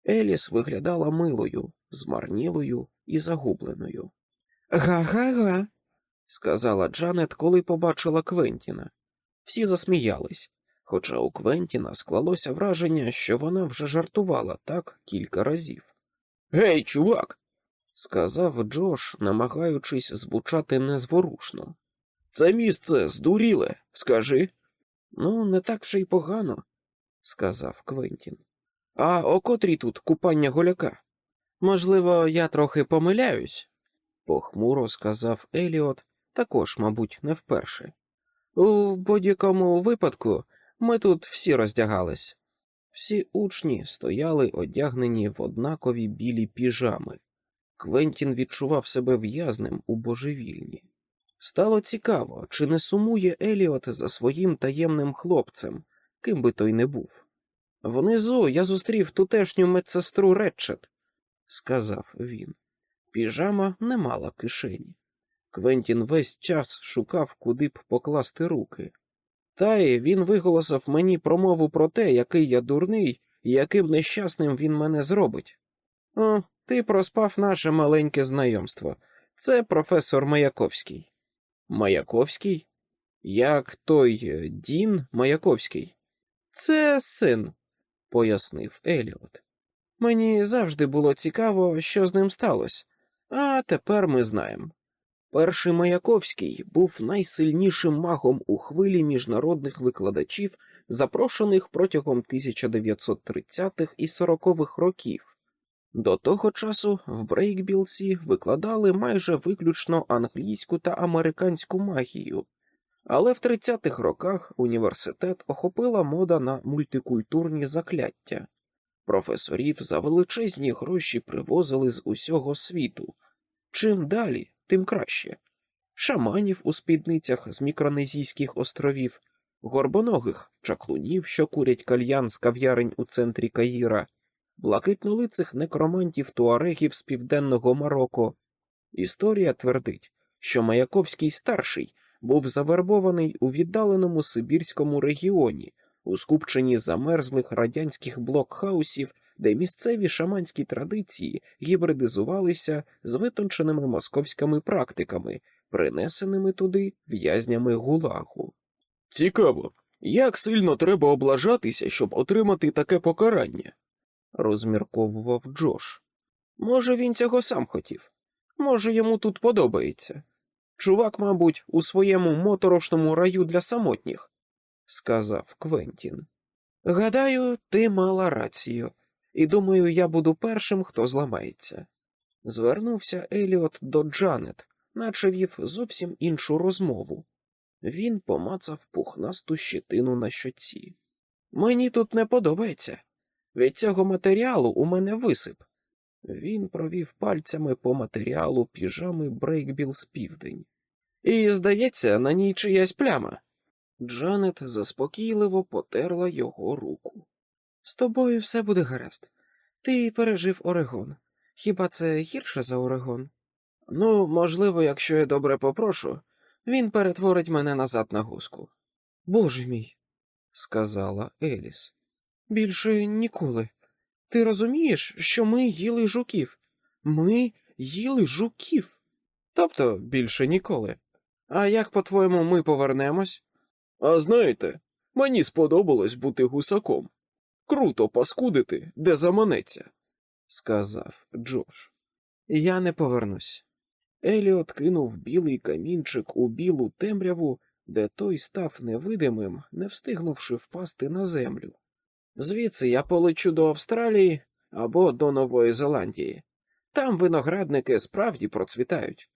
[SPEAKER 1] Еліс виглядала милою, змарнілою і загубленою. Га-га-га, сказала Джанет, коли побачила Квентіна. Всі засміялись, хоча у Квентіна склалося враження, що вона вже жартувала так кілька разів. Гей, чувак, сказав Джош, намагаючись звучати незворушно. Це місце здуріле, скажи. Ну, не так вже й погано, сказав Квентін. А о котрій тут купання голяка? Можливо, я трохи помиляюсь, похмуро сказав Еліот, також, мабуть, не вперше. У будь-якому випадку ми тут всі роздягались. Всі учні стояли одягнені в однакові білі піжами. Квентін відчував себе в'язним у божевільні. Стало цікаво, чи не сумує Еліот за своїм таємним хлопцем, ким би той не був. Внизу я зустрів тутешню медсестру Ретчет, сказав він. Піжама не мала кишені. Квентін весь час шукав, куди б покласти руки. Та й він виголосив мені промову про те, який я дурний і яким нещасним він мене зробить. О, ти проспав наше маленьке знайомство. Це професор Маяковський. Маяковський? Як той е, Дін Маяковський? Це син, пояснив Еліот. Мені завжди було цікаво, що з ним сталося, а тепер ми знаємо. Перший Маяковський був найсильнішим магом у хвилі міжнародних викладачів, запрошених протягом 1930-х і 40-х років. До того часу в Брейкбілсі викладали майже виключно англійську та американську магію, але в 30-х роках університет охопила мода на мультикультурні закляття. Професорів за величезні гроші привозили з усього світу. Чим далі, тим краще. Шаманів у спідницях з мікронезійських островів, горбоногих чаклунів, що курять кальян з кав'ярень у центрі Каїра, блакитнолицих некромантів туарегів з південного Марокко. Історія твердить, що Маяковський старший був завербований у віддаленому Сибірському регіоні, у скупченні замерзлих радянських блокхаусів, де місцеві шаманські традиції гібридизувалися з витонченими московськими практиками, принесеними туди в'язнями гулагу. Цікаво, як сильно треба облажатися, щоб отримати таке покарання, розмірковував Джош. Може, він цього сам хотів, може, йому тут подобається. Чувак, мабуть, у своєму моторошному раю для самотніх, сказав Квентін. Гадаю, ти мала рацію, і думаю, я буду першим, хто зламається. Звернувся Еліот до Джанет, наче вів зовсім іншу розмову. Він помацав пухнасту щетину на щоці. Мені тут не подобається. Від цього матеріалу у мене висип. Він провів пальцями по матеріалу піжами Брейкбіл з південь. І, здається, на ній чиясь пляма. Джанет заспокійливо потерла його руку. З тобою все буде гаразд. Ти пережив Орегон. Хіба це гірше за Орегон? Ну, можливо, якщо я добре попрошу, він перетворить мене назад на гуску. Боже мій, сказала Еліс. Більше ніколи. Ти розумієш, що ми їли жуків? Ми їли жуків. Тобто більше ніколи. А як, по-твоєму, ми повернемось? А знаєте, мені сподобалось бути гусаком. Круто паскудити, де заманеться, сказав Джош. Я не повернусь. Еліот кинув білий камінчик у білу темряву, де той став невидимим, не встигнувши впасти на землю. Звідси я полечу до Австралії або до Нової Зеландії. Там виноградники справді процвітають.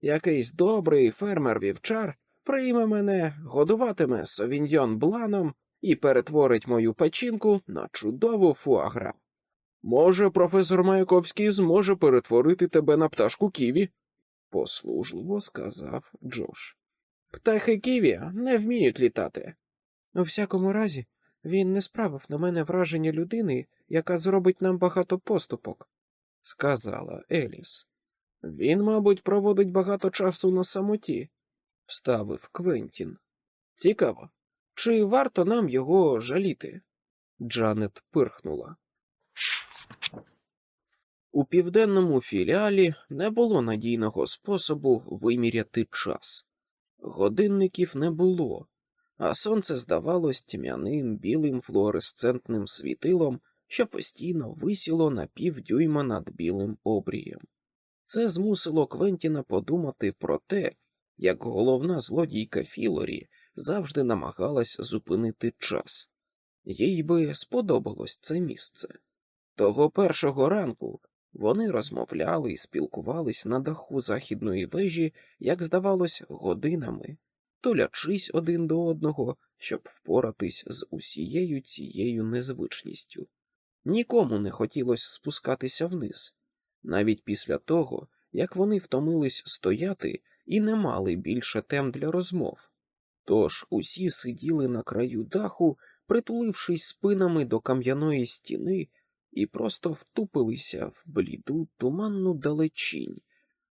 [SPEAKER 1] Якийсь добрий фермер вівчар прийме мене, годуватиме совіньйон бланом і перетворить мою печінку на чудову фуагра. Може, професор Маяковський зможе перетворити тебе на пташку ківі, послужливо сказав Джош. Птахи ківі не вміють літати. У всякому разі, він не справив на мене враження людини, яка зробить нам багато поступок, сказала Еліс. Він, мабуть, проводить багато часу на самоті, вставив Квентін. Цікаво, чи варто нам його жаліти? Джанет пирхнула. У південному філіалі не було надійного способу виміряти час. Годинників не було, а сонце здавалось тьмяним білим флуоресцентним світилом, що постійно висіло на півдюйма над білим обрієм. Це змусило Квентіна подумати про те, як головна злодійка Філорі завжди намагалась зупинити час. Їй би сподобалось це місце. Того першого ранку вони розмовляли і спілкувались на даху західної вежі, як здавалось, годинами, толячись один до одного, щоб впоратись з усією цією незвичністю. Нікому не хотілося спускатися вниз, навіть після того, як вони втомились стояти і не мали більше тем для розмов. Тож усі сиділи на краю даху, притулившись спинами до кам'яної стіни, і просто втупилися в бліду туманну далечінь,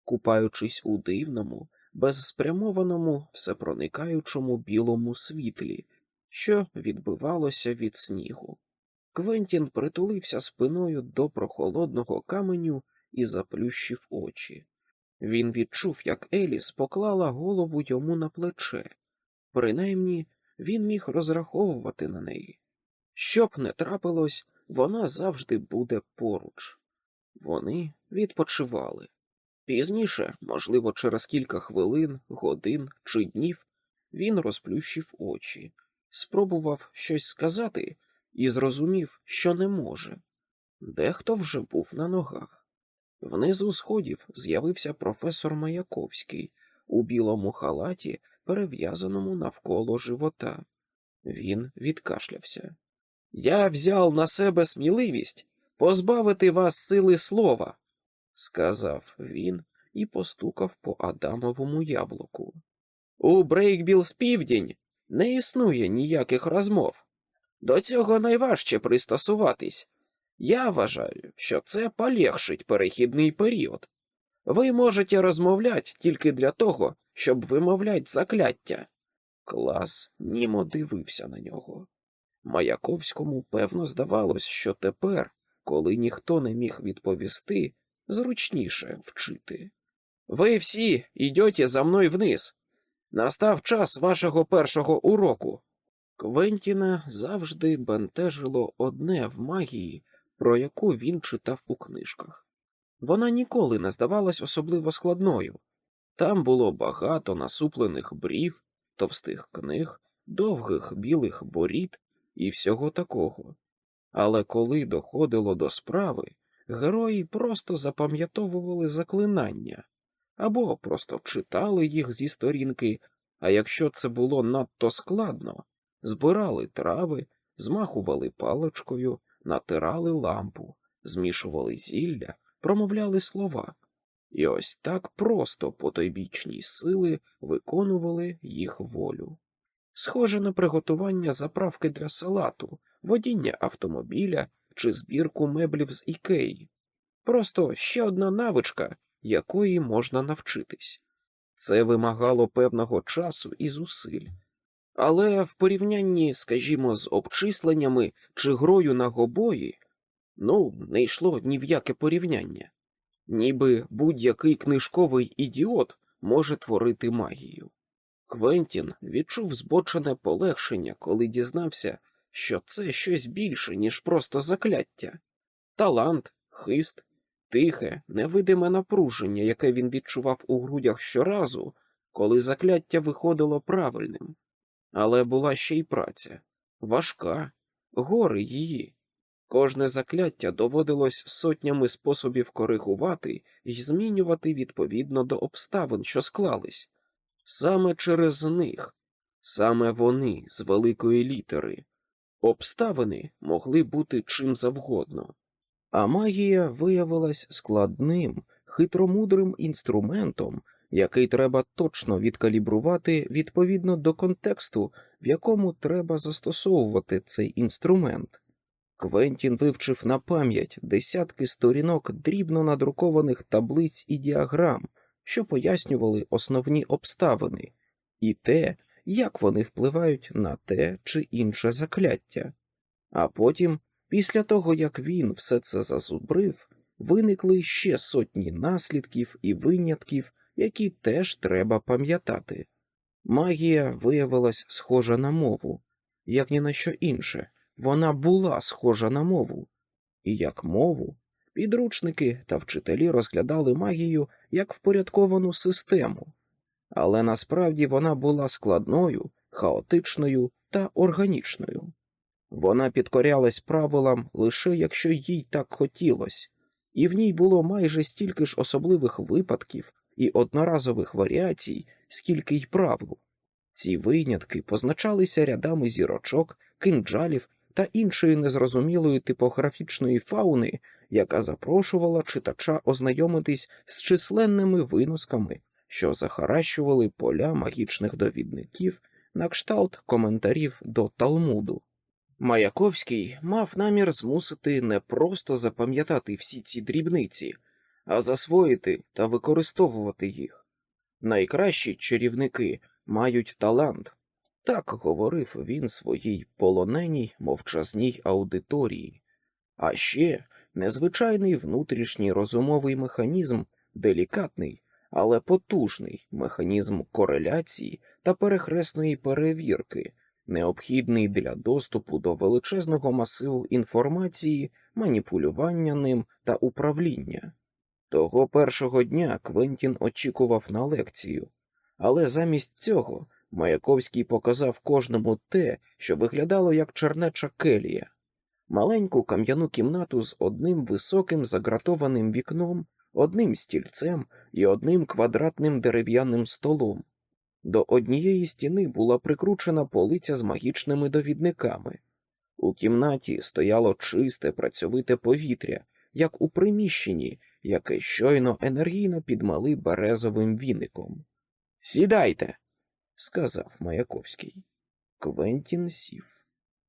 [SPEAKER 1] купаючись у дивному, безспрямованому, всепроникаючому білому світлі, що відбивалося від снігу. Квентін притулився спиною до прохолодного каменю і заплющив очі. Він відчув, як Еліс поклала голову йому на плече. Принаймні він міг розраховувати на неї. Щоб не трапилось, вона завжди буде поруч. Вони відпочивали. Пізніше, можливо, через кілька хвилин, годин чи днів, він розплющив очі, спробував щось сказати і зрозумів, що не може. Дехто вже був на ногах. Внизу сходів з'явився професор Маяковський у білому халаті, перев'язаному навколо живота. Він відкашлявся. Я взяв на себе сміливість позбавити вас сили слова, сказав він і постукав по Адамовому яблуку. У Брейкбілз південь не існує ніяких розмов. До цього найважче пристосуватись. Я вважаю, що це полегшить перехідний період. Ви можете розмовляти тільки для того, щоб вимовляти закляття. Клас німо дивився на нього. Маяковському певно здавалось, що тепер, коли ніхто не міг відповісти, зручніше вчити. Ви всі йдете за мною вниз. Настав час вашого першого уроку. Квентіна завжди бентежило одне в магії, про яку він читав у книжках. Вона ніколи не здавалась особливо складною. Там було багато насуплених брів, товстих книг, довгих білих борід і всього такого. Але коли доходило до справи, герої просто запам'ятовували заклинання або просто читали їх зі сторінки, а якщо це було надто складно, збирали трави, змахували паличкою, натирали лампу, змішували зілля, промовляли слова. І ось так просто потойбічні сили виконували їх волю. Схоже на приготування заправки для салату, водіння автомобіля чи збірку меблів з ікеї. Просто ще одна навичка, якої можна навчитись. Це вимагало певного часу і зусиль, Але в порівнянні, скажімо, з обчисленнями чи грою на гобої, ну, не йшло ні в яке порівняння. Ніби будь-який книжковий ідіот може творити магію. Квентін відчув збочене полегшення, коли дізнався, що це щось більше, ніж просто закляття. Талант, хист, тихе, невидиме напруження, яке він відчував у грудях щоразу, коли закляття виходило правильним. Але була ще й праця важка, гори її. Кожне закляття доводилось сотнями способів коригувати і змінювати відповідно до обставин, що склались. Саме через них, саме вони з великої літери, обставини могли бути чим завгодно, а магія виявилась складним, хитромудрим інструментом, який треба точно відкалібрувати відповідно до контексту, в якому треба застосовувати цей інструмент. Квентін вивчив на пам'ять десятки сторінок дрібно надрукованих таблиць і діаграм, що пояснювали основні обставини, і те, як вони впливають на те чи інше закляття. А потім, після того як він все це зазубрив, виникли ще сотні наслідків і винятків, які теж треба пам'ятати. Магія виявилась схожа на мову, як ні на що інше, вона була схожа на мову, і як мову підручники та вчителі розглядали магію як впорядковану систему, але насправді вона була складною, хаотичною та органічною. Вона підкорялась правилам лише якщо їй так хотілося, і в ній було майже стільки ж особливих випадків і одноразових варіацій, скільки й правил. Ці винятки позначалися рядами зірочок, кинджалів та іншої незрозумілої типографічної фауни, яка запрошувала читача ознайомитись з численними виносками, що захаращували поля магічних довідників на кшталт коментарів до Талмуду. Маяковський мав намір змусити не просто запам'ятати всі ці дрібниці, а засвоїти та використовувати їх. Найкращі чарівники мають талант, так говорив він своїй полоненій мовчазній аудиторії, а ще незвичайний внутрішній розумовий механізм, делікатний, але потужний механізм кореляції та перехресної перевірки, необхідний для доступу до величезного масиву інформації, маніпулювання ним та управління. Того першого дня Квентін очікував на лекцію, але замість цього Маяковський показав кожному те, що виглядало як чернеча келія, маленьку кам'яну кімнату з одним високим загратованим вікном, одним стільцем і одним квадратним дерев'яним столом. До однієї стіни була прикручена полиця з магічними довідниками. У кімнаті стояло чисте працьовите повітря, як у приміщенні, яке щойно енергійно підмали березовим віником. Сідайте, сказав Маяковський. Квентін сів.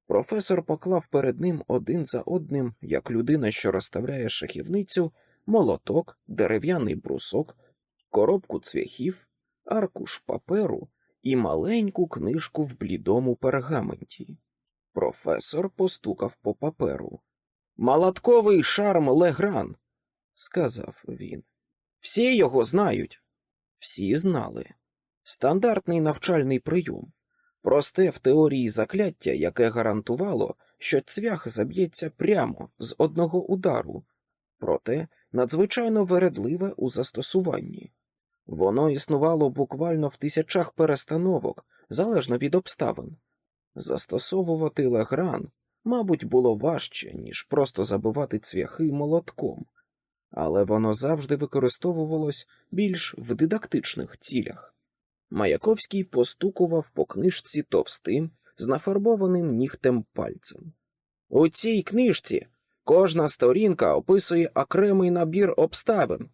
[SPEAKER 1] Професор поклав перед ним один за одним, як людина, що розставляє шахівницю, молоток, дерев'яний брусок, коробку цвяхів, аркуш паперу і маленьку книжку в блідому пергаменті. Професор постукав по паперу. Малатковий шарм Легран, сказав він. Всі його знають. Всі знали. Стандартний навчальний прийом, просте в теорії закляття, яке гарантувало, що цвях заб'ється прямо з одного удару, проте надзвичайно вередливе у застосуванні. Воно існувало буквально в тисячах перестановок, залежно від обставин. Застосовувати легран, мабуть, було важче, ніж просто забивати цвяхи молотком, але воно завжди використовувалось більш в дидактичних цілях. Маяковський постукував по книжці товстим, з нафарбованим нігтем пальцем. У цій книжці кожна сторінка описує окремий набір обставин,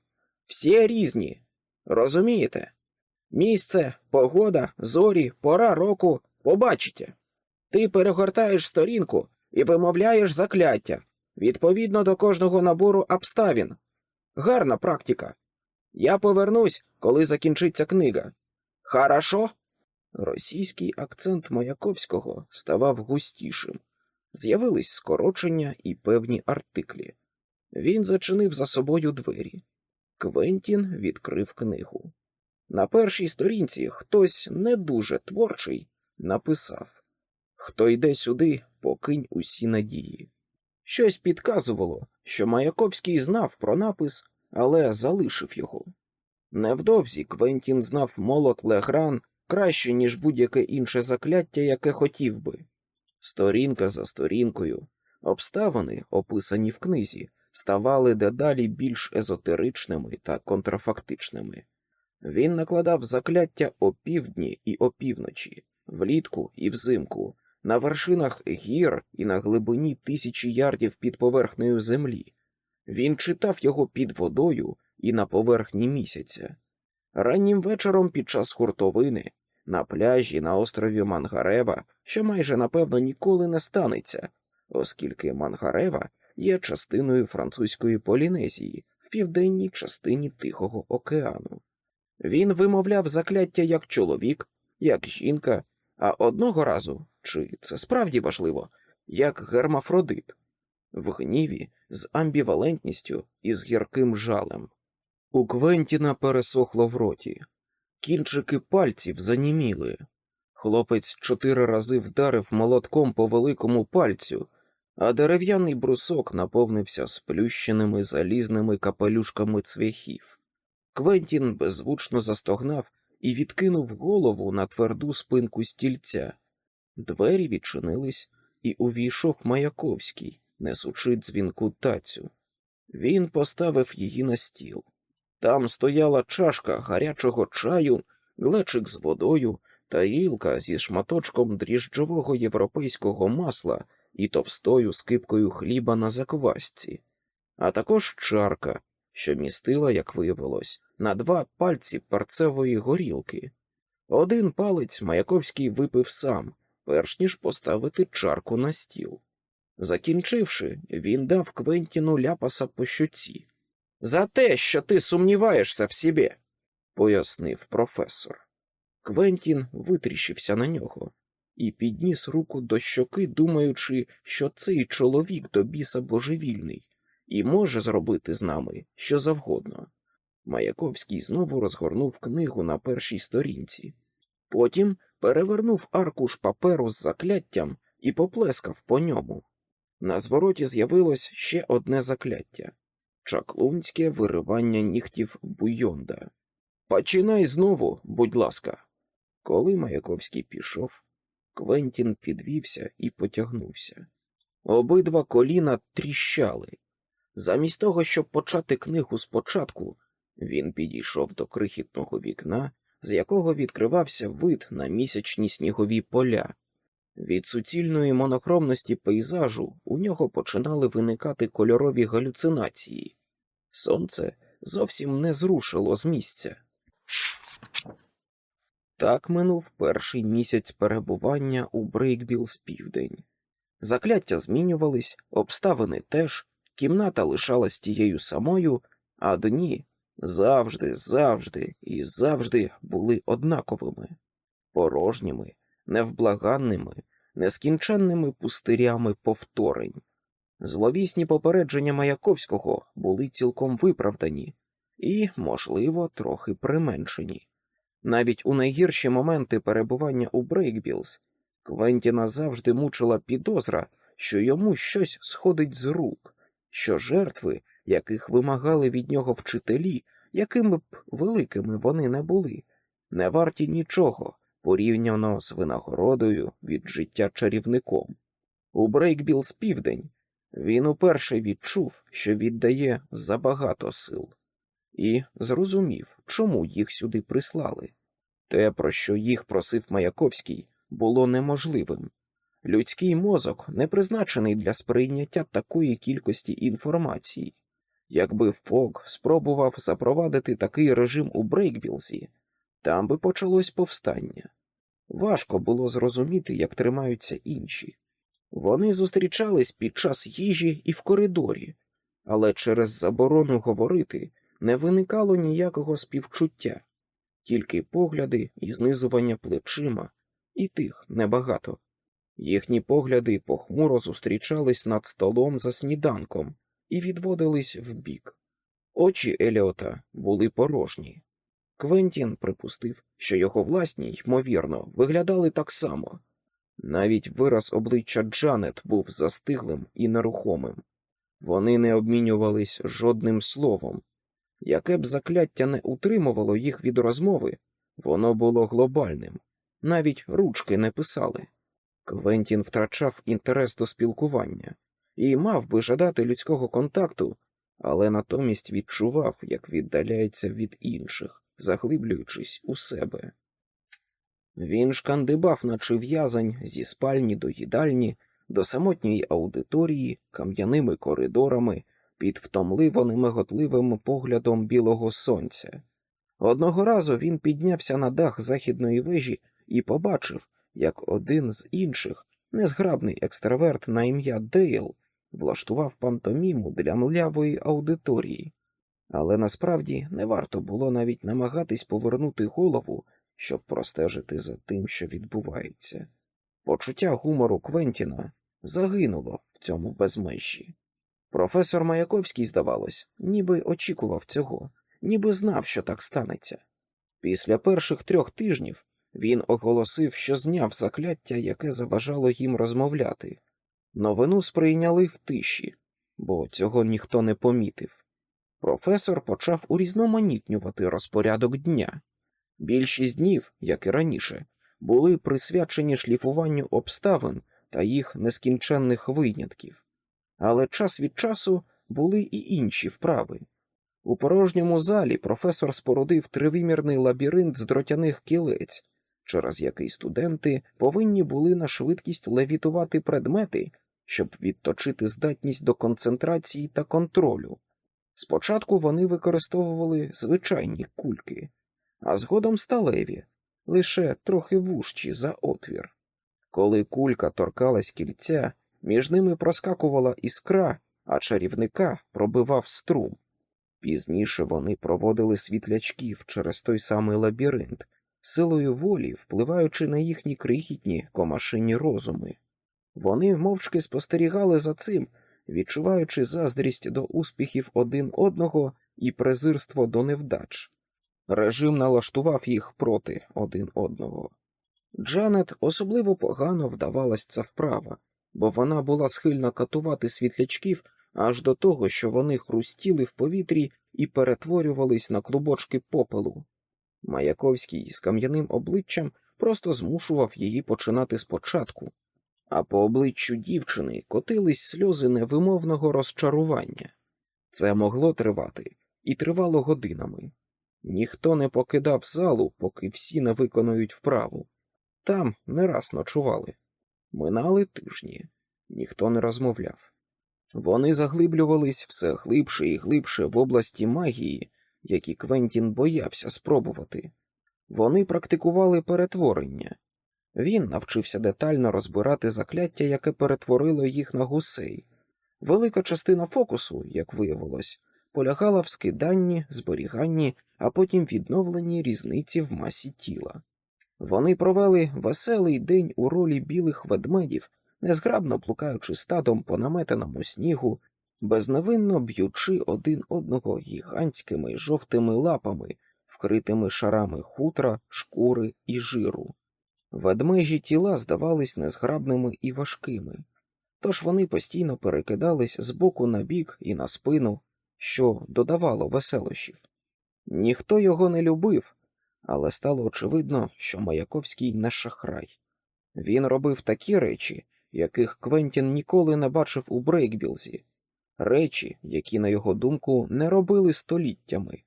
[SPEAKER 1] всі різні. Розумієте? Місце, погода, зорі, пора року побачите. Ти перегортаєш сторінку і вимовляєш закляття відповідно до кожного набору обставин. Гарна практика. Я повернусь, коли закінчиться книга. Хорошо? Російський акцент Маяковського ставав густішим, з'явились скорочення і певні артиклі. Він зачинив за собою двері. Квентін відкрив книгу. На першій сторінці хтось не дуже творчий написав Хто йде сюди, покинь усі надії. Щось підказувало, що Маяковський знав про напис, але залишив його. Невдовзі Квентін знав молот Легран краще, ніж будь-яке інше закляття, яке хотів би. Сторінка за сторінкою, обставини, описані в книзі, ставали дедалі більш езотеричними та контрафактичними. Він накладав закляття опівдні і опівночі, влітку і взимку, на вершинах гір і на глибині тисячі ярдів під поверхнею землі. Він читав його під водою і на поверхні місяця. Раннім вечором під час хуртовини, на пляжі на острові Мангарева, що майже напевно ніколи не станеться, оскільки Мангарева є частиною французької Полінезії в південній частині Тихого океану. Він вимовляв закляття як чоловік, як жінка, а одного разу, чи це справді важливо, як гермафродит, в гніві з амбівалентністю і з гірким жалем. У Квентіна пересохло в роті, кінчики пальців заніміли. Хлопець чотири рази вдарив молотком по великому пальцю, а дерев'яний брусок наповнився сплющеними залізними капелюшками цвяхів. Квентін беззвучно застогнав і відкинув голову на тверду спинку стільця. Двері відчинились, і увійшов Маяковський, несучи дзвінку тацю. Він поставив її на стіл. Там стояла чашка гарячого чаю, глечик з водою, тарілка зі шматочком дріжджового європейського масла і товстою скипкою хліба на заквасці, а також чарка, що містила, як виявилось, на два пальці парцевої горілки. Один палець Маяковський випив сам, перш ніж поставити чарку на стіл. Закінчивши, він дав Квентіну ляпаса по щоці. За те, що ти сумніваєшся в собі, пояснив професор. Квентін витріщився на нього і підніс руку до щоки, думаючи, що цей чоловік до біса божевільний і може зробити з нами що завгодно. Маяковський знову розгорнув книгу на першій сторінці, потім перевернув аркуш паперу з закляттям і поплескав по ньому. На звороті з'явилось ще одне закляття чаклунське виривання нігтів буйонда. Починай знову, будь ласка. Коли Маяковський пішов, Квентін підвівся і потягнувся. Обидва коліна тріщали. Замість того, щоб почати книгу спочатку, він підійшов до крихітного вікна, з якого відкривався вид на місячні снігові поля. Від суцільної монохромності пейзажу у нього починали виникати кольорові галюцинації. Сонце зовсім не зрушило з місця. Так минув перший місяць перебування у Брейкбілз південь. Закляття змінювались, обставини теж, кімната лишалась тією самою, а дні завжди, завжди і завжди були однаковими, порожніми, невблаганними, нескінченними пустирями повторень. Зловісні попередження Маяковського були цілком виправдані і, можливо, трохи применшені. Навіть у найгірші моменти перебування у Брейкбілз Квентіна завжди мучила підозра, що йому щось сходить з рук, що жертви, яких вимагали від нього вчителі, якими б великими вони не були, не варті нічого порівняно з винагородою від життя чарівником. У Брейкбілз південь він уперше відчув, що віддає забагато сил, і зрозумів, чому їх сюди прислали. Те, про що їх просив Маяковський, було неможливим. Людський мозок не призначений для сприйняття такої кількості інформації. Якби Фог спробував запровадити такий режим у Брейкбілзі, там би почалось повстання. Важко було зрозуміти, як тримаються інші. Вони зустрічались під час їжі і в коридорі, але через заборону говорити не виникало ніякого співчуття, тільки погляди і знизування плечима, і тих небагато. Їхні погляди похмуро зустрічались над столом за сніданком і відводились вбік. Очі Еліота були порожні. Квентін припустив, що його власні, ймовірно, виглядали так само. Навіть вираз обличчя Джанет був застиглим і нерухомим. Вони не обмінювались жодним словом. Яке б закляття не утримувало їх від розмови, воно було глобальним, навіть ручки не писали. Квентін втрачав інтерес до спілкування і мав би жадати людського контакту, але натомість відчував, як віддаляється від інших, заглиблюючись у себе. Він шкандибав, наче в'язань зі спальні до їдальні, до самотньої аудиторії, кам'яними коридорами, під втомливо немиготливим поглядом білого сонця. Одного разу він піднявся на дах західної вежі і побачив, як один з інших, незграбний екстраверт на ім'я Дейл, влаштував пантоміму для млявої аудиторії. Але насправді не варто було навіть намагатись повернути голову, щоб простежити за тим, що відбувається. Почуття гумору Квентіна загинуло в цьому безмежі. Професор Маяковський, здавалось, ніби очікував цього, ніби знав, що так станеться. Після перших трьох тижнів він оголосив, що зняв закляття, яке заважало їм розмовляти. Новину сприйняли в тиші, бо цього ніхто не помітив. Професор почав урізноманітнювати розпорядок дня. Більшість днів, як і раніше, були присвячені шліфуванню обставин та їх нескінченних винятків, але час від часу були і інші вправи. У порожньому залі професор спорудив тривимірний лабіринт з дротяних кілець, через який студенти повинні були на швидкість левітувати предмети, щоб відточити здатність до концентрації та контролю. Спочатку вони використовували звичайні кульки, а згодом сталеві, лише трохи вужчі за отвір. Коли кулька торкалась кільця, між ними проскакувала іскра, а чарівника пробивав струм. Пізніше вони проводили світлячків через той самий лабіринт, силою волі впливаючи на їхні крихітні комашині розуми. Вони мовчки спостерігали за цим, відчуваючи заздрість до успіхів один одного і презирство до невдач. Режим налаштував їх проти один одного. Джанет особливо погано вдавалась ця вправа, бо вона була схильна катувати світлячків аж до того, що вони хрустіли в повітрі і перетворювались на клубочки попелу. Маяковський з кам'яним обличчям просто змушував її починати спочатку, а по обличчю дівчини котились сльози невимовного розчарування. Це могло тривати і тривало годинами. Ніхто не покидав залу, поки всі не виконують вправу. Там не раз ночували. Минали тижні, ніхто не розмовляв. Вони заглиблювались все глибше і глибше в області магії, які Квентін боявся спробувати. Вони практикували перетворення. Він навчився детально розбирати закляття, яке перетворило їх на гусей. Велика частина фокусу, як виявилось, полягала в скиданні, зберіганні, а потім відновленні різниці в масі тіла. Вони провели веселий день у ролі білих ведмедів, незграбно плукаючи стадом по наметеному снігу, безневинно б'ючи один одного гігантськими жовтими лапами, вкритими шарами хутра, шкури і жиру. Ведмежі тіла здавались незграбними і важкими, тож вони постійно перекидались з боку на бік і на спину, що додавало веселощів. Ніхто його не любив, але стало очевидно, що Маяковський не шахрай. Він робив такі речі, яких Квентін ніколи не бачив у Брейкбілзі, речі, які, на його думку, не робили століттями.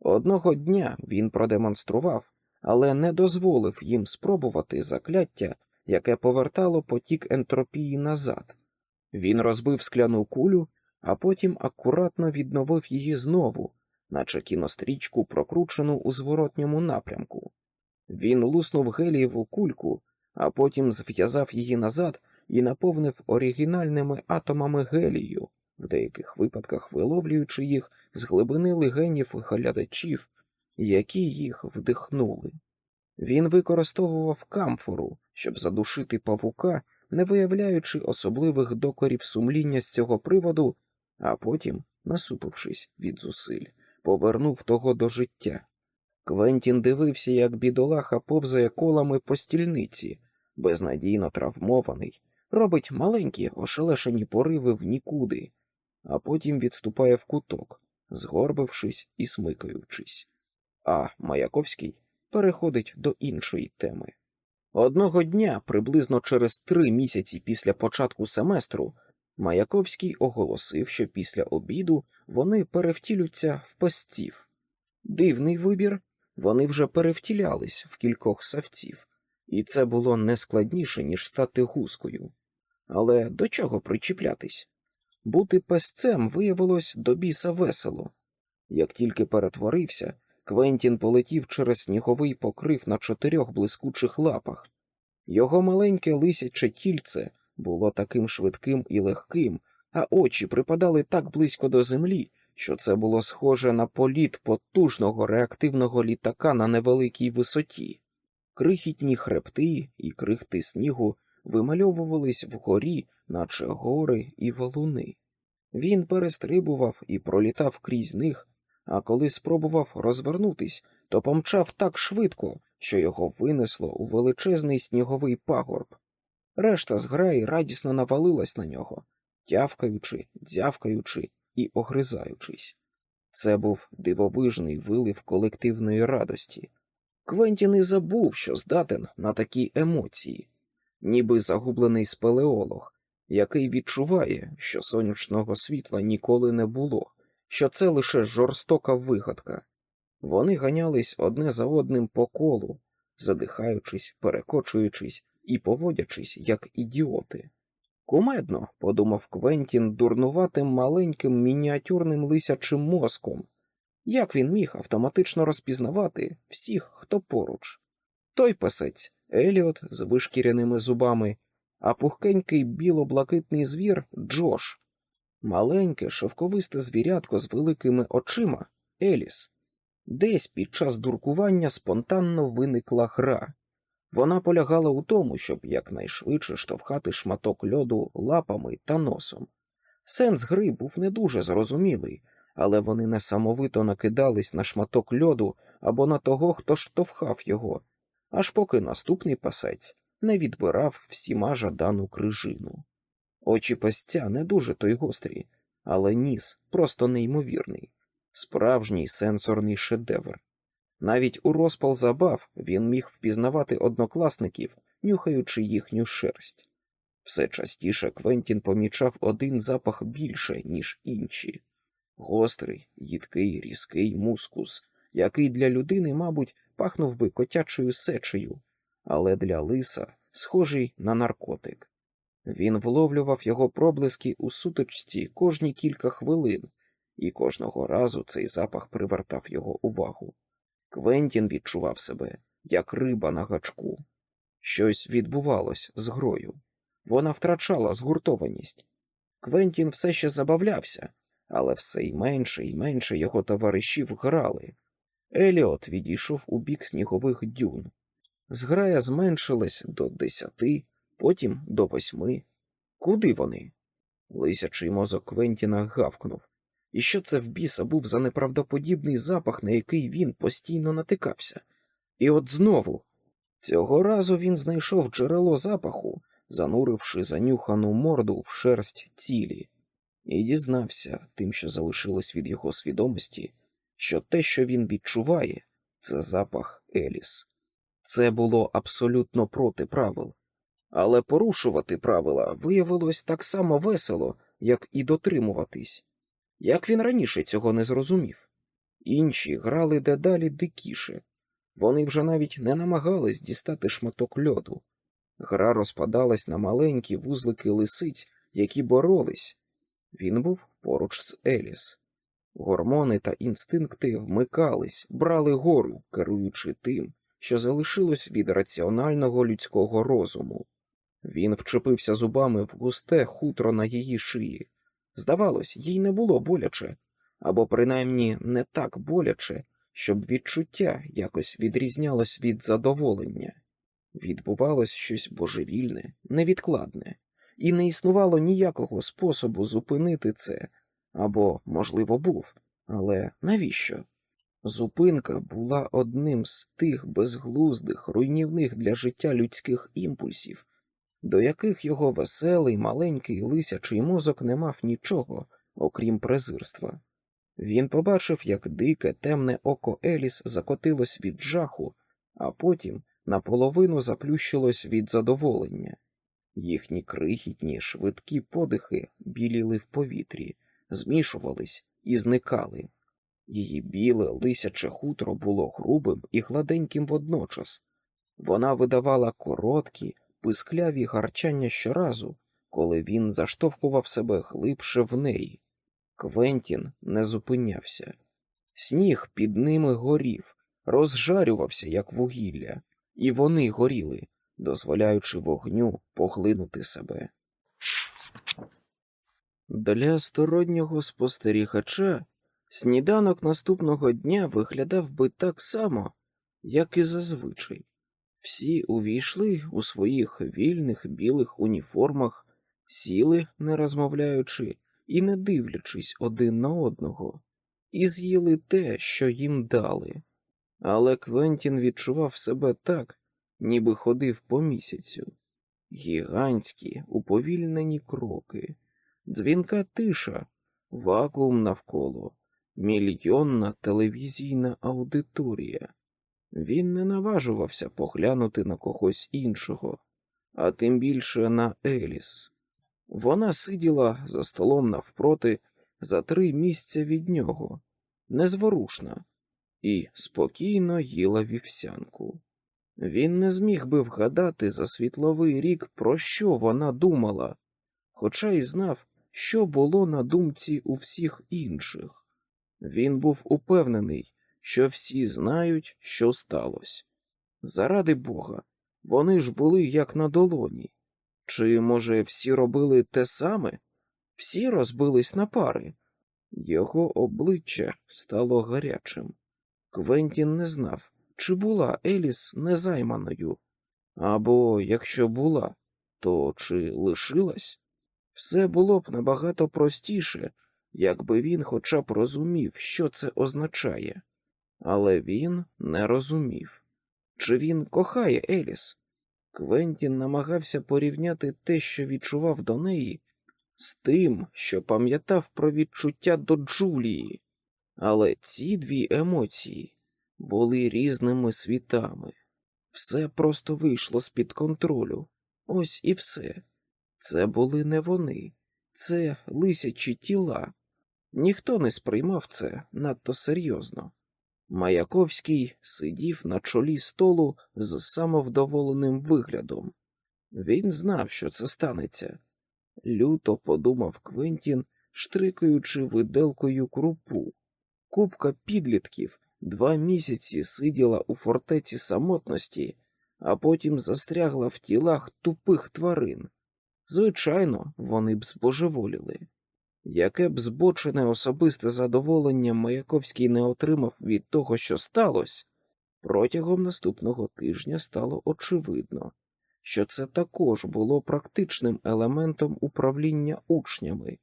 [SPEAKER 1] Одного дня він продемонстрував, але не дозволив їм спробувати закляття, яке повертало потік ентропії назад. Він розбив скляну кулю, а потім акуратно відновив її знову, наче кінострічку, прокручену у зворотньому напрямку. Він луснув гелієву кульку, а потім зв'язав її назад і наповнив оригінальними атомами гелію, в деяких випадках виловлюючи їх з глибини легенів глядачів, які їх вдихнули. Він використовував камфору, щоб задушити павука, не виявляючи особливих докорів сумління з цього приводу, а потім, насупившись від зусиль, повернув того до життя. Квентін дивився, як бідолаха повзає колами по стільниці, безнадійно травмований, робить маленькі ошелешені пориви в нікуди, а потім відступає в куток, згорбившись і смикаючись. А Маяковський переходить до іншої теми. Одного дня, приблизно через три місяці після початку семестру, Маяковський оголосив, що після обіду вони перевтілються в пастів. Дивний вибір, вони вже перевтілялись в кількох савців, і це було не складніше, ніж стати гускою. Але до чого причіплятись? Бути песцем виявилось до біса весело. Як тільки перетворився, Квентін полетів через сніговий покрив на чотирьох блискучих лапах. Його маленьке лисяче тільце було таким швидким і легким, а очі припадали так близько до землі, що це було схоже на політ потужного реактивного літака на невеликій висоті. Крихітні хребти і крихти снігу вимальовувались вгорі, наче гори і валуни. Він перестрибував і пролітав крізь них, а коли спробував розвернутись, то помчав так швидко, що його винесло у величезний сніговий пагорб. Решта зграї радісно навалилась на нього, тявкаючи, дзявкаючи і огризаючись. Це був дивовижний вилив колективної радості. Квентін і забув, що здатен на такі емоції, ніби загублений спелеолог, який відчуває, що сонячного світла ніколи не було, що це лише жорстока вигадка. Вони ганялись одне за одним по колу, задихаючись, перекочуючись і поводячись як ідіоти. Кумедно, подумав Квентін дурнуватим маленьким мініатюрним лисячим мозком. Як він міг автоматично розпізнавати всіх, хто поруч? Той пасець Еліот з вишкіряними зубами, а пухкенький біло-блакитний звір Джош, маленьке шовковисте звірятко з великими очима Еліс. Десь під час дуркування спонтанно виникла гра. Вона полягала у тому, щоб якнайшвидше штовхати шматок льоду лапами та носом. Сенс гри був не дуже зрозумілий, але вони несамовито накидались на шматок льоду або на того, хто штовхав його, аж поки наступний пасець не відбирав всіма жадану крижину. Очі пасця не дуже той гострі, але ніс просто неймовірний, справжній сенсорний шедевр. Навіть у розпал забав він міг впізнавати однокласників, нюхаючи їхню шерсть. Все частіше Квентін помічав один запах більше, ніж інші гострий, їдкий, різкий мускус, який для людини, мабуть, пахнув би котячою сечею, але для лиса схожий на наркотик. Він вловлював його проблиски у сутичці кожні кілька хвилин, і кожного разу цей запах привертав його увагу. Квентін відчував себе, як риба на гачку. Щось відбувалось з грою. Вона втрачала згуртованість. Квентін все ще забавлявся, але все й менше і менше його товаришів грали. Еліот відійшов у бік снігових дюн. Зграя зменшилась до десяти, потім до восьми. Куди вони? Лисячий мозок Квентіна гавкнув. І що це в біса був за неправдоподібний запах, на який він постійно натикався? І от знову. Цього разу він знайшов джерело запаху, зануривши занюхану морду в шерсть цілі, і дізнався тим, що залишилось від його свідомості, що те, що він відчуває, це запах Еліс. Це було абсолютно проти правил, але порушувати правила виявилось так само весело, як і дотримуватись. Як він раніше цього не зрозумів? Інші грали дедалі дикіше, вони вже навіть не намагались дістати шматок льоду. Гра розпадалась на маленькі вузлики лисиць, які боролись. Він був поруч з Еліс. Гормони та інстинкти вмикались, брали гору, керуючи тим, що залишилось від раціонального людського розуму. Він вчепився зубами в густе хутро на її шиї. Здавалось, їй не було боляче, або принаймні не так боляче, щоб відчуття якось відрізнялось від задоволення. Відбувалось щось божевільне, невідкладне, і не існувало ніякого способу зупинити це, або, можливо, був, але навіщо? Зупинка була одним з тих безглуздих, руйнівних для життя людських імпульсів, до яких його веселий, маленький лисячий мозок не мав нічого, окрім презирства. Він побачив, як дике темне око Еліс закотилось від жаху, а потім наполовину заплющилось від задоволення. Їхні крихітні, швидкі подихи біліли в повітрі, змішувались і зникали. Її біле лисяче хутро було грубим і гладеньким водночас. Вона видавала короткі, пискляві гарчання щоразу, коли він заштовхував себе глибше в неї. Квентін не зупинявся. Сніг під ними горів, розжарювався, як вугілля, і вони горіли, дозволяючи вогню поглинути себе. Для стороннього спостерігача сніданок наступного дня виглядав би так само, як і зазвичай. Всі увійшли у своїх вільних білих уніформах, сіли, не розмовляючи і не дивлячись один на одного, і з'їли те, що їм дали. Але Квентін відчував себе так, ніби ходив по місяцю. Гігантські, уповільнені кроки, дзвінка тиша, вакуум навколо, мільйонна телевізійна аудиторія. Він не наважувався поглянути на когось іншого, а тим більше на Еліс. Вона сиділа за столом навпроти за три місця від нього, незворушна, і спокійно їла вівсянку. Він не зміг би вгадати за світловий рік, про що вона думала, хоча й знав, що було на думці у всіх інших. Він був упевнений, що всі знають, що сталося. Заради Бога, вони ж були як на долоні. Чи, може, всі робили те саме? Всі розбились на пари. Його обличчя стало гарячим. Квентін не знав, чи була Еліс незайманою, або якщо була, то чи лишилась? Все було б набагато простіше, якби він хоча б розумів, що це означає. Але він не розумів, чи він кохає Еліс. Квентін намагався порівняти те, що відчував до неї, з тим, що пам'ятав про відчуття до Джулії, але ці дві емоції були різними світами. Все просто вийшло з-під контролю. Ось і все. Це були не вони, це лисячі тіла. Ніхто не сприймав це надто серйозно. Маяковський сидів на чолі столу з самовдоволеним виглядом. Він знав, що це станеться. Люто подумав Квентін, штрикаючи виделкою крупу. Купка підлітків два місяці сиділа у фортеці самотності, а потім застрягла в тілах тупих тварин. Звичайно, вони б збожеволіли. Яке б збочене особисте задоволення Маяковський не отримав від того, що сталося, протягом наступного тижня стало очевидно, що це також було практичним елементом управління учнями,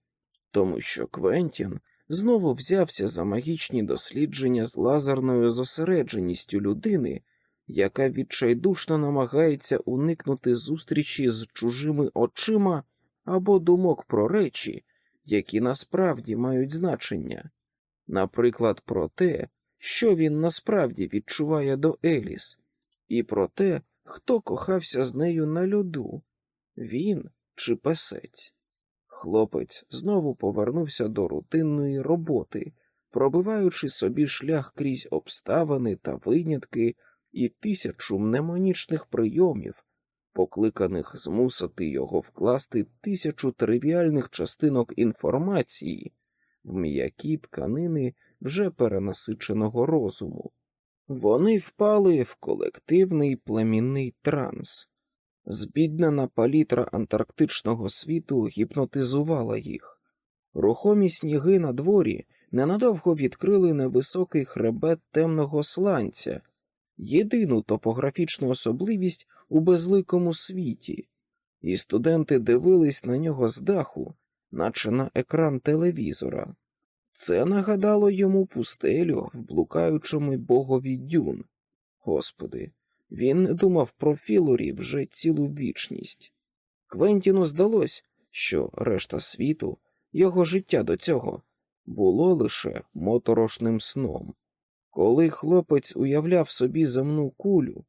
[SPEAKER 1] тому що Квентін знову взявся за магічні дослідження з лазерною зосередженістю людини, яка відчайдушно намагається уникнути зустрічі з чужими очима або думок про речі які насправді мають значення, наприклад, про те, що він насправді відчуває до Еліс, і про те, хто кохався з нею на льоду, він чи песець. Хлопець знову повернувся до рутинної роботи, пробиваючи собі шлях крізь обставини та винятки і тисячу мнемонічних прийомів, покликаних змусити його вкласти тисячу тривіальних частинок інформації в м'які тканини вже перенасиченого розуму. Вони впали в колективний племінний транс. Збіднена палітра антарктичного світу гіпнотизувала їх. Рухомі сніги на дворі ненадовго відкрили невисокий хребет темного сланця, єдину топографічну особливість у безликому світі, і студенти дивились на нього з даху, наче на екран телевізора. Це нагадало йому пустелю в блукаючому богові дюн. Господи, він не думав про Філорі вже цілу вічність. Квентіну здалось, що решта світу, його життя до цього, було лише моторошним сном. Коли хлопець уявляв собі земну кулю,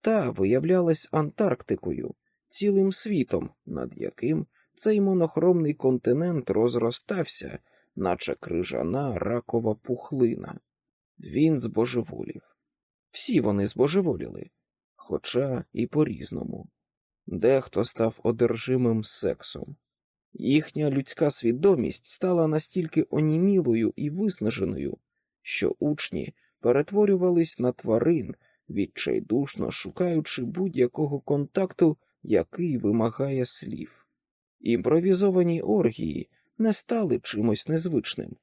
[SPEAKER 1] та виявлялась Антарктикою, цілим світом, над яким цей монохромний континент розростався, наче крижана ракова пухлина. Він збожеволів. Всі вони збожеволіли, хоча і по-різному. Дехто став одержимим сексом. Їхня людська свідомість стала настільки онімілою і виснаженою, що учні перетворювались на тварин, відчайдушно шукаючи будь-якого контакту, який вимагає слів. Імпровізовані оргії не стали чимось незвичним.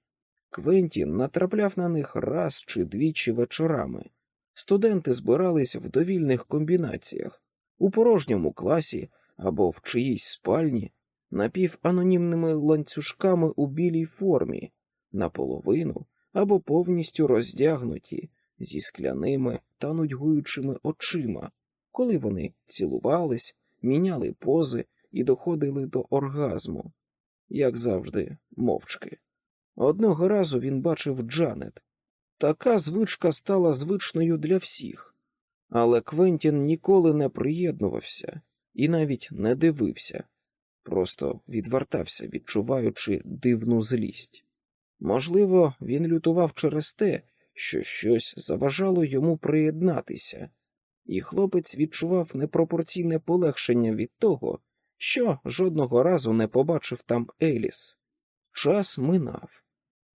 [SPEAKER 1] Квентін натрапляв на них раз чи двічі вечорами. Студенти збирались в довільних комбінаціях у порожньому класі або в чиїсь спальні, напіванонімними ланцюжками у білій формі, наполовину або повністю роздягнуті зі скляними та нудьгуючими очима, коли вони цілувались, міняли пози і доходили до оргазму, як завжди, мовчки. Одного разу він бачив Джанет. Така звичка стала звичною для всіх, але Квентін ніколи не приєднувався і навіть не дивився, просто відвертався, відчуваючи дивну злість. Можливо, він лютував через те, що щось заважало йому приєднатися, і хлопець відчував непропорційне полегшення від того, що жодного разу не побачив там Еліс. Час минав.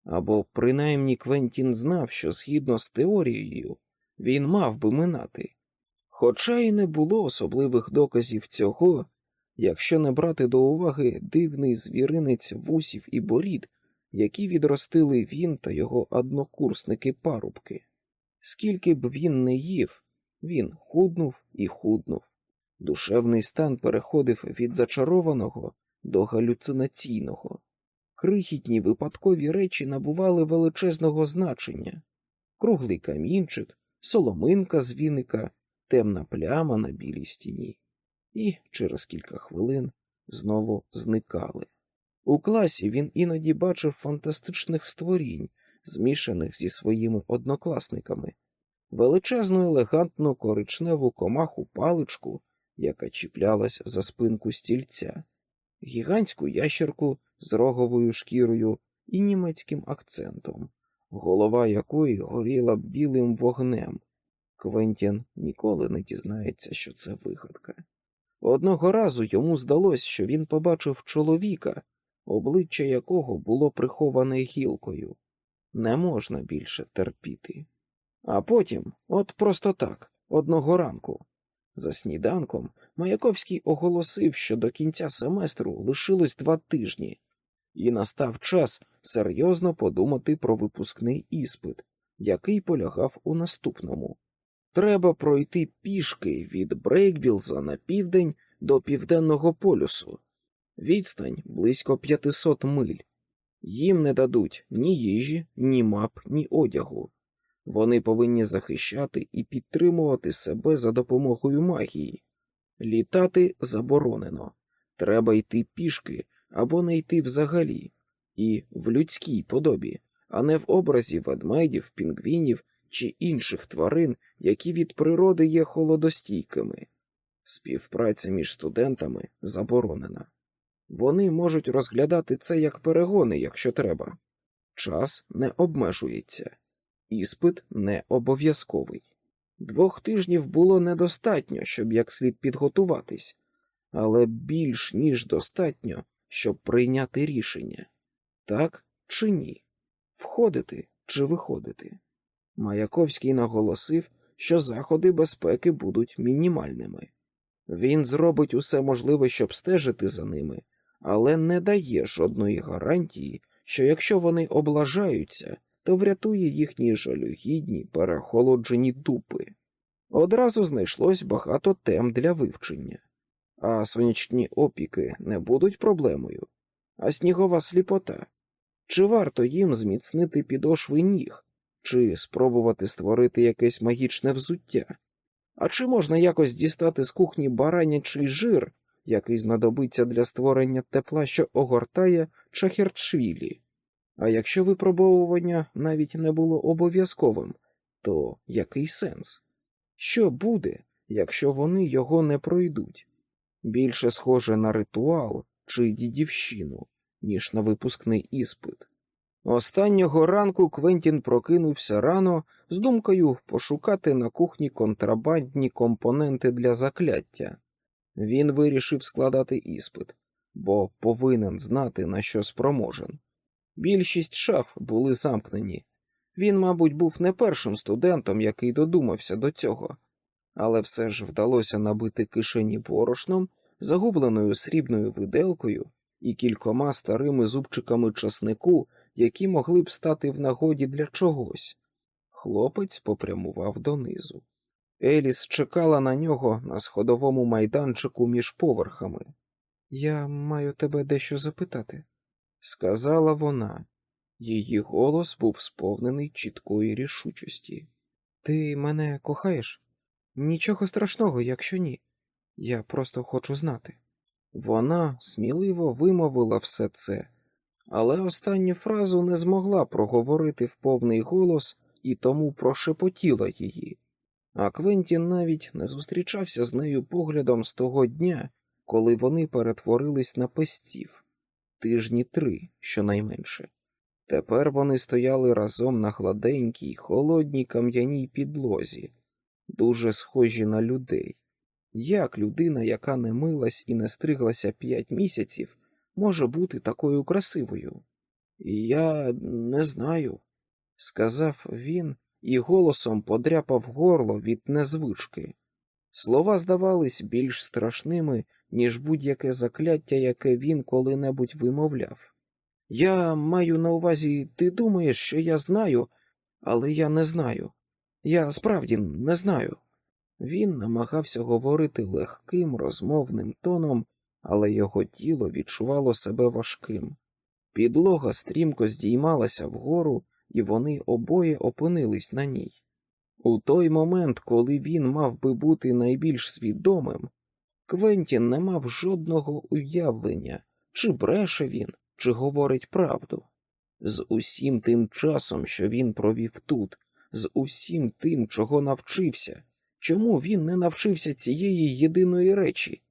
[SPEAKER 1] Або принаймні Квентін знав, що згідно з теорією він мав би минати, хоча й не було особливих доказів цього, якщо не брати до уваги дивний звіринець вусів і борід, які відростили він та його однокурсники парубки. Скільки б він не їв, він худнув і худнув. Душевний стан переходив від зачарованого до галюцинаційного. Крихітні випадкові речі набували величезного значення круглий камінчик, соломинка з віника, темна пляма на білій стіні, і через кілька хвилин знову зникали. У класі він іноді бачив фантастичних створінь, змішаних зі своїми однокласниками, величезну елегантну коричневу комаху паличку, яка чіплялась за спинку стільця, гігантську ящерку з роговою шкірою і німецьким акцентом, голова якої горіла білим вогнем. Квентін ніколи не дізнається, що це вигадка. Одного разу йому здалось, що він побачив чоловіка, обличчя якого було приховане гілкою. Не можна більше терпіти. А потім, от просто так, одного ранку, за сніданком, Маяковський оголосив, що до кінця семестру лишилось два тижні, і настав час серйозно подумати про випускний іспит, який полягав у наступному. Треба пройти пішки від Брейкбілза на південь до південного полюсу. Відстань близько 500 миль. Їм не дадуть ні їжі, ні мап, ні одягу. Вони повинні захищати і підтримувати себе за допомогою магії. Літати заборонено. Треба йти пішки або не йти взагалі, і в людській подобі, а не в образі ведмедів, пінгвінів чи інших тварин, які від природи є холодостійкими. Співпраця між студентами заборонена. Вони можуть розглядати це як перегони, якщо треба. Час не обмежується, іспит не обов'язковий. Двох тижнів було недостатньо, щоб як слід підготуватись, але більш ніж достатньо, щоб прийняти рішення так чи ні, входити чи виходити. Маяковський наголосив, що заходи безпеки будуть мінімальними. Він зробить усе можливе, щоб стежити за ними, але не дає жодної гарантії, що якщо вони облажаються, то врятує їхні жалюгідні перехолоджені дупи. Одразу знайшлось багато тем для вивчення, а сонячні опіки не будуть проблемою, а снігова сліпота. Чи варто їм зміцнити підошви ніг, чи спробувати створити якесь магічне взуття? А чи можна якось дістати з кухні баранячий жир, який знадобиться для створення тепла, що огортає чахерчвілі? А якщо випробовування навіть не було обов'язковим, то який сенс? Що буде, якщо вони його не пройдуть? Більше схоже на ритуал чи дідівщину, ніж на випускний іспит. Останнього ранку Квентін прокинувся рано з думкою пошукати на кухні контрабандні компоненти для закляття. Він вирішив складати іспит, бо повинен знати, на що спроможен. Більшість шаф були замкнені. Він, мабуть, був не першим студентом, який додумався до цього, але все ж вдалося набити кишені борошном, загубленою срібною виделкою і кількома старими зубчиками часнику, які могли б стати в нагоді для чогось. Хлопець попрямував донизу. Еліс чекала на нього на сходовому майданчику між поверхами. Я маю тебе дещо запитати, сказала вона. Її голос був сповнений чіткої рішучості. Ти мене кохаєш? Нічого страшного, якщо ні. Я просто хочу знати. Вона сміливо вимовила все це, але останню фразу не змогла проговорити в повний голос і тому прошепотіла її. А Квентін навіть не зустрічався з нею поглядом з того дня, коли вони перетворились на пестів тижні три, щонайменше. Тепер вони стояли разом на гладенькій, холодній кам'яній підлозі, дуже схожі на людей. Як людина, яка не милась і не стриглася п'ять місяців, може бути такою красивою? Я не знаю, сказав він і голосом подряпав горло від незвички. Слова здавались більш страшними, ніж будь-яке закляття, яке він коли-небудь вимовляв. Я маю на увазі, ти думаєш, що я знаю, але я не знаю. Я справді не знаю. Він намагався говорити легким, розмовним тоном, але його тіло відчувало себе важким. Підлога стрімко здіймалася вгору, і вони обоє опинились на ній. У той момент, коли він мав би бути найбільш свідомим, Квентін не мав жодного уявлення, чи бреше він, чи говорить правду. З усім тим часом, що він провів тут, з усім тим, чого навчився, чому він не навчився цієї єдиної речі?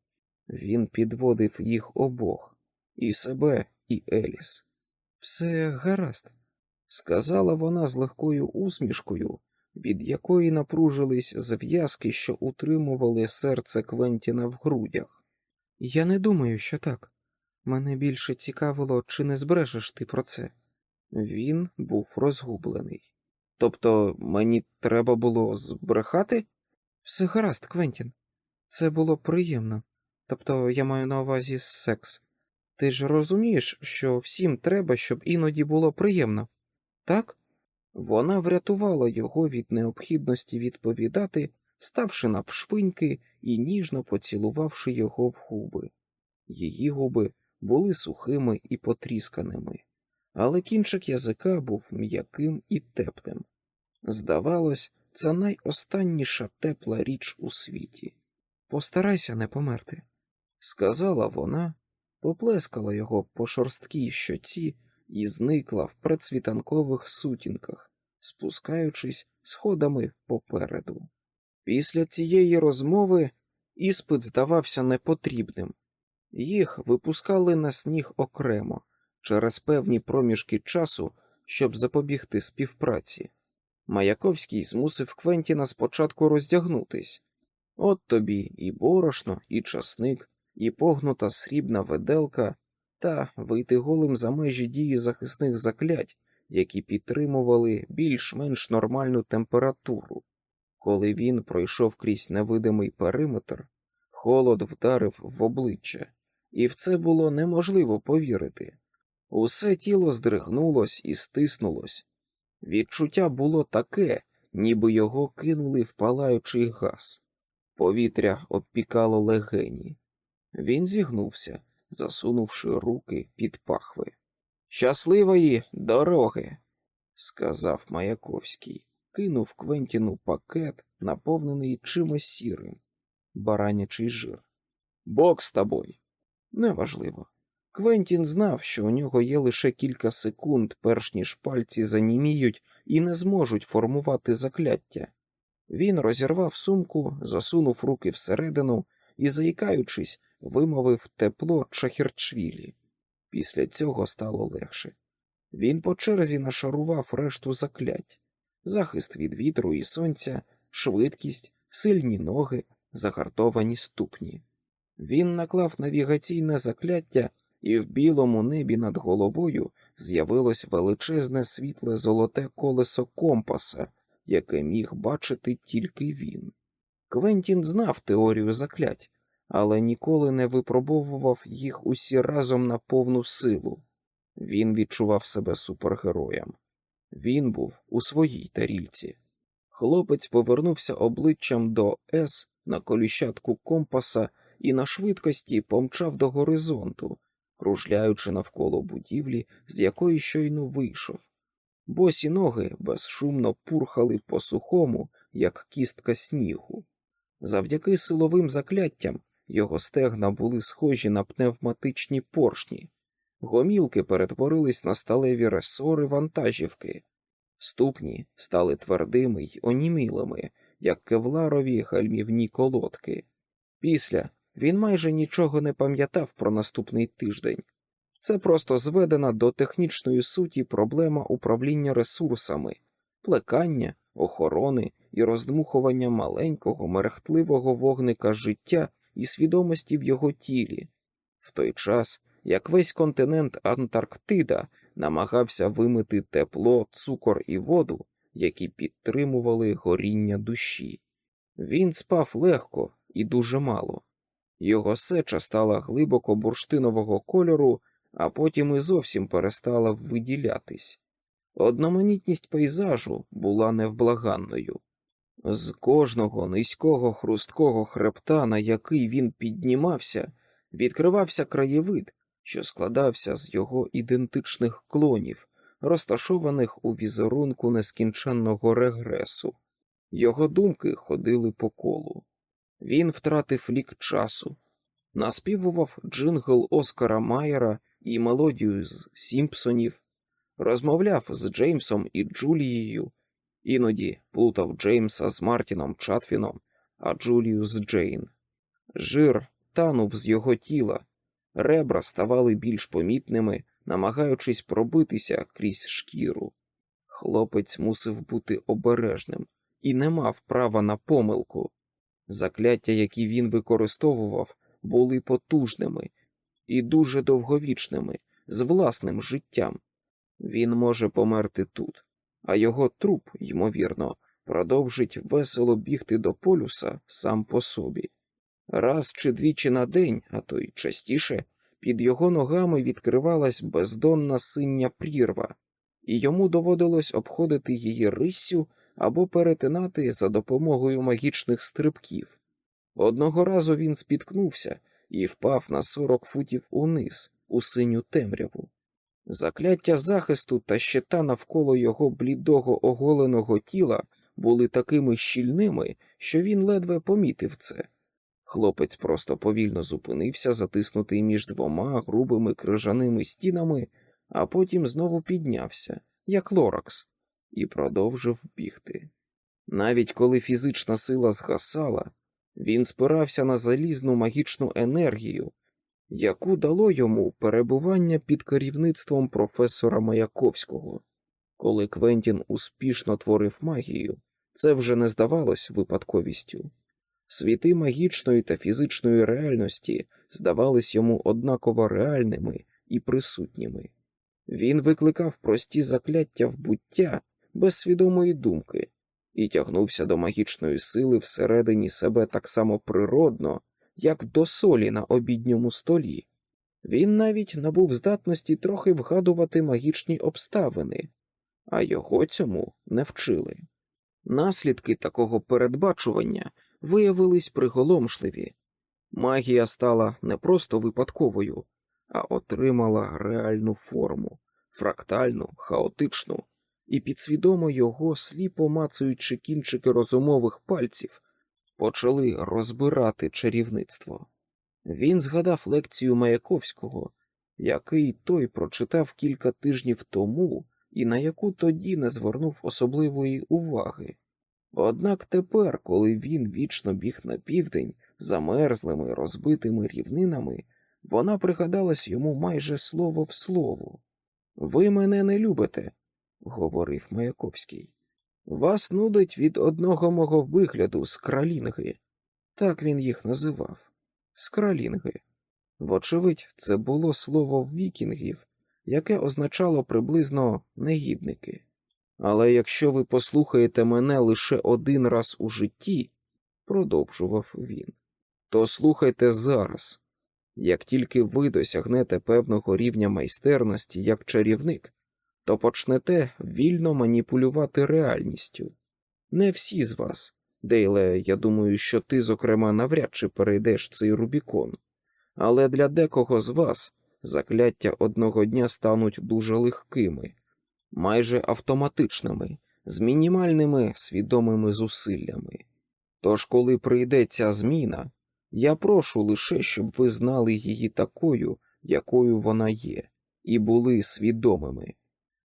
[SPEAKER 1] Він підводив їх обох і себе, і Еліс. Все гаразд, сказала вона з легкою усмішкою, від якої напружились зв'язки, що утримували серце Квентіна в грудях. Я не думаю, що так. Мене більше цікавило, чи не збрежеш ти про це. Він був розгублений. Тобто мені треба було збрехати? Все гаразд, Квентін. Це було приємно. Тобто я маю на увазі секс. Ти ж розумієш, що всім треба, щоб іноді було приємно, так? Вона врятувала його від необхідності відповідати, ставши навшпиньки і ніжно поцілувавши його в губи. Її губи були сухими і потрісканими, але кінчик язика був м'яким і теплим. Здавалось, це найостанніша тепла річ у світі. Постарайся не померти, сказала вона, поплескала його по шорсткій щоці і зникла в предсвітанкових сутінках, спускаючись сходами попереду. Після цієї розмови іспит здавався непотрібним. Їх випускали на сніг окремо через певні проміжки часу, щоб запобігти співпраці. Маяковський змусив Квентіна спочатку роздягнутись. От тобі і борошно, і часник, і погнута срібна веделка, та вийти голим за межі дії захисних заклять, які підтримували більш-менш нормальну температуру. Коли він пройшов крізь невидимий периметр, холод вдарив в обличчя, і в це було неможливо повірити. Усе тіло здригнулось і стиснулось. Відчуття було таке, ніби його кинули в палаючий газ. Повітря обпікало легені. Він зігнувся, засунувши руки під пахви. Щасливої дороги, сказав Маяковський, кинув Квентіну пакет, наповнений чимось сірим, баранячий жир. Бог з тобою. Неважливо. Квентін знав, що у нього є лише кілька секунд, перш ніж пальці заніміють і не зможуть формувати закляття. Він розірвав сумку, засунув руки всередину і, заїкаючись, вимовив тепло чахірчвілі. Після цього стало легше. Він по черзі нашарував решту заклять, захист від вітру і сонця, швидкість, сильні ноги, загартовані ступні. Він наклав навігаційне закляття, і в білому небі над головою з'явилось величезне світле золоте колесо компаса, яке міг бачити тільки він. Квентін знав теорію заклять, але ніколи не випробовував їх усі разом на повну силу. Він відчував себе супергероєм. Він був у своїй тарільці. Хлопець повернувся обличчям до С на коліщатку компаса і на швидкості помчав до горизонту, кружляючи навколо будівлі, з якої щойно вийшов. Босі ноги безшумно пурхали по сухому, як кістка снігу. Завдяки силовим закляттям його стегна були схожі на пневматичні поршні, гомілки перетворились на сталеві ресори вантажівки, ступні стали твердими й онімілими, як кевларові гальмівні колодки. Після він майже нічого не пам'ятав про наступний тиждень. Це просто зведена до технічної суті проблема управління ресурсами, плекання, охорони і роздмухування маленького мерехтливого вогника життя і свідомості в його тілі, в той час як весь континент Антарктида намагався вимити тепло, цукор і воду, які підтримували горіння душі. Він спав легко і дуже мало. Його сеча стала глибоко бурштинового кольору, а потім і зовсім перестала виділятись. Одноманітність пейзажу була невблаганною. З кожного низького хрусткого хребта, на який він піднімався, відкривався краєвид, що складався з його ідентичних клонів, розташованих у візерунку нескінченного регресу. Його думки ходили по колу. Він втратив лік часу, наспівував джингл Оскара Майера і мелодію з Сімпсонів, розмовляв з Джеймсом і Джулією, іноді плутав Джеймса з Мартіном Чатфіном, а Джулію з Джейн. Жир танув з його тіла, ребра ставали більш помітними, намагаючись пробитися крізь шкіру. Хлопець мусив бути обережним і не мав права на помилку. Закляття, які він використовував, були потужними і дуже довговічними, з власним життям. Він може померти тут, а його труп, ймовірно, продовжить весело бігти до полюса сам по собі. Раз чи двічі на день, а то й частіше, під його ногами відкривалась бездонна синя прірва, і йому доводилось обходити її риссю або перетинати за допомогою магічних стрибків. Одного разу він спіткнувся і впав на сорок футів униз, у синю темряву. Закляття захисту та щита навколо його блідого оголеного тіла були такими щільними, що він ледве помітив це. Хлопець просто повільно зупинився, затиснутий між двома грубими крижаними стінами, а потім знову піднявся, як лоракс, і продовжив бігти. Навіть коли фізична сила згасала, він спирався на залізну магічну енергію, яку дало йому перебування під керівництвом професора Маяковського. Коли Квентін успішно творив магію, це вже не здавалось випадковістю. Світи магічної та фізичної реальності здавались йому однаково реальними і присутніми. Він викликав прості закляття в буття без свідомої думки і тягнувся до магічної сили всередині себе так само природно, як до солі на обідньому столі. Він навіть набув здатності трохи вгадувати магічні обставини, а його цьому не вчили. Наслідки такого передбачування виявились приголомшливі. Магія стала не просто випадковою, а отримала реальну форму, фрактальну, хаотичну, і підсвідомо його, сліпо мацуючи кінчики розумових пальців, почали розбирати чарівництво. Він згадав лекцію Маяковського, який той прочитав кілька тижнів тому і на яку тоді не звернув особливої уваги. Однак тепер, коли він вічно біг на південь замерзлими розбитими рівнинами, вона пригадалась йому майже слово в слово. Ви мене не любите, говорив Маяковський. Вас нудить від одного мого вигляду з кралінги. Так він їх називав скралінги. Вочевидь, це було слово вікінгів, яке означало приблизно негідники. Але якщо ви послухаєте мене лише один раз у житті, продовжував він, то слухайте зараз. Як тільки ви досягнете певного рівня майстерності як чарівник, то почнете вільно маніпулювати реальністю. Не всі з вас, Дейле, я думаю, що ти, зокрема, навряд чи перейдеш цей Рубікон, але для декого з вас закляття одного дня стануть дуже легкими, майже автоматичними, з мінімальними свідомими зусиллями. Тож, коли прийде ця зміна, я прошу лише, щоб ви знали її такою, якою вона є, і були свідомими.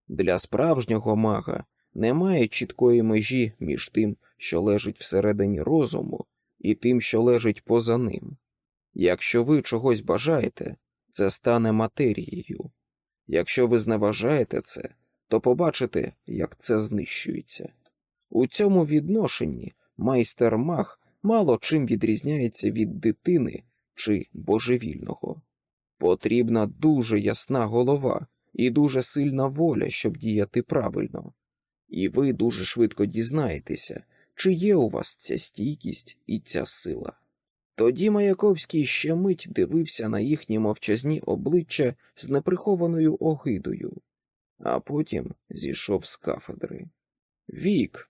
[SPEAKER 1] Для справжнього мага немає чіткої межі між тим, що лежить всередині розуму, і тим, що лежить поза ним. Якщо ви чогось бажаєте, це стане матерією. Якщо ви зневажаєте це, то побачите, як це знищується. У цьому відношенні майстер маг мало чим відрізняється від дитини чи божевільного. Потрібна дуже ясна голова і дуже сильна воля, щоб діяти правильно, і ви дуже швидко дізнаєтеся, чи є у вас ця стійкість і ця сила. Тоді Маяковський ще мить дивився на їхні мовчазні обличчя з неприхованою огидою, а потім зійшов з кафедри. Вік,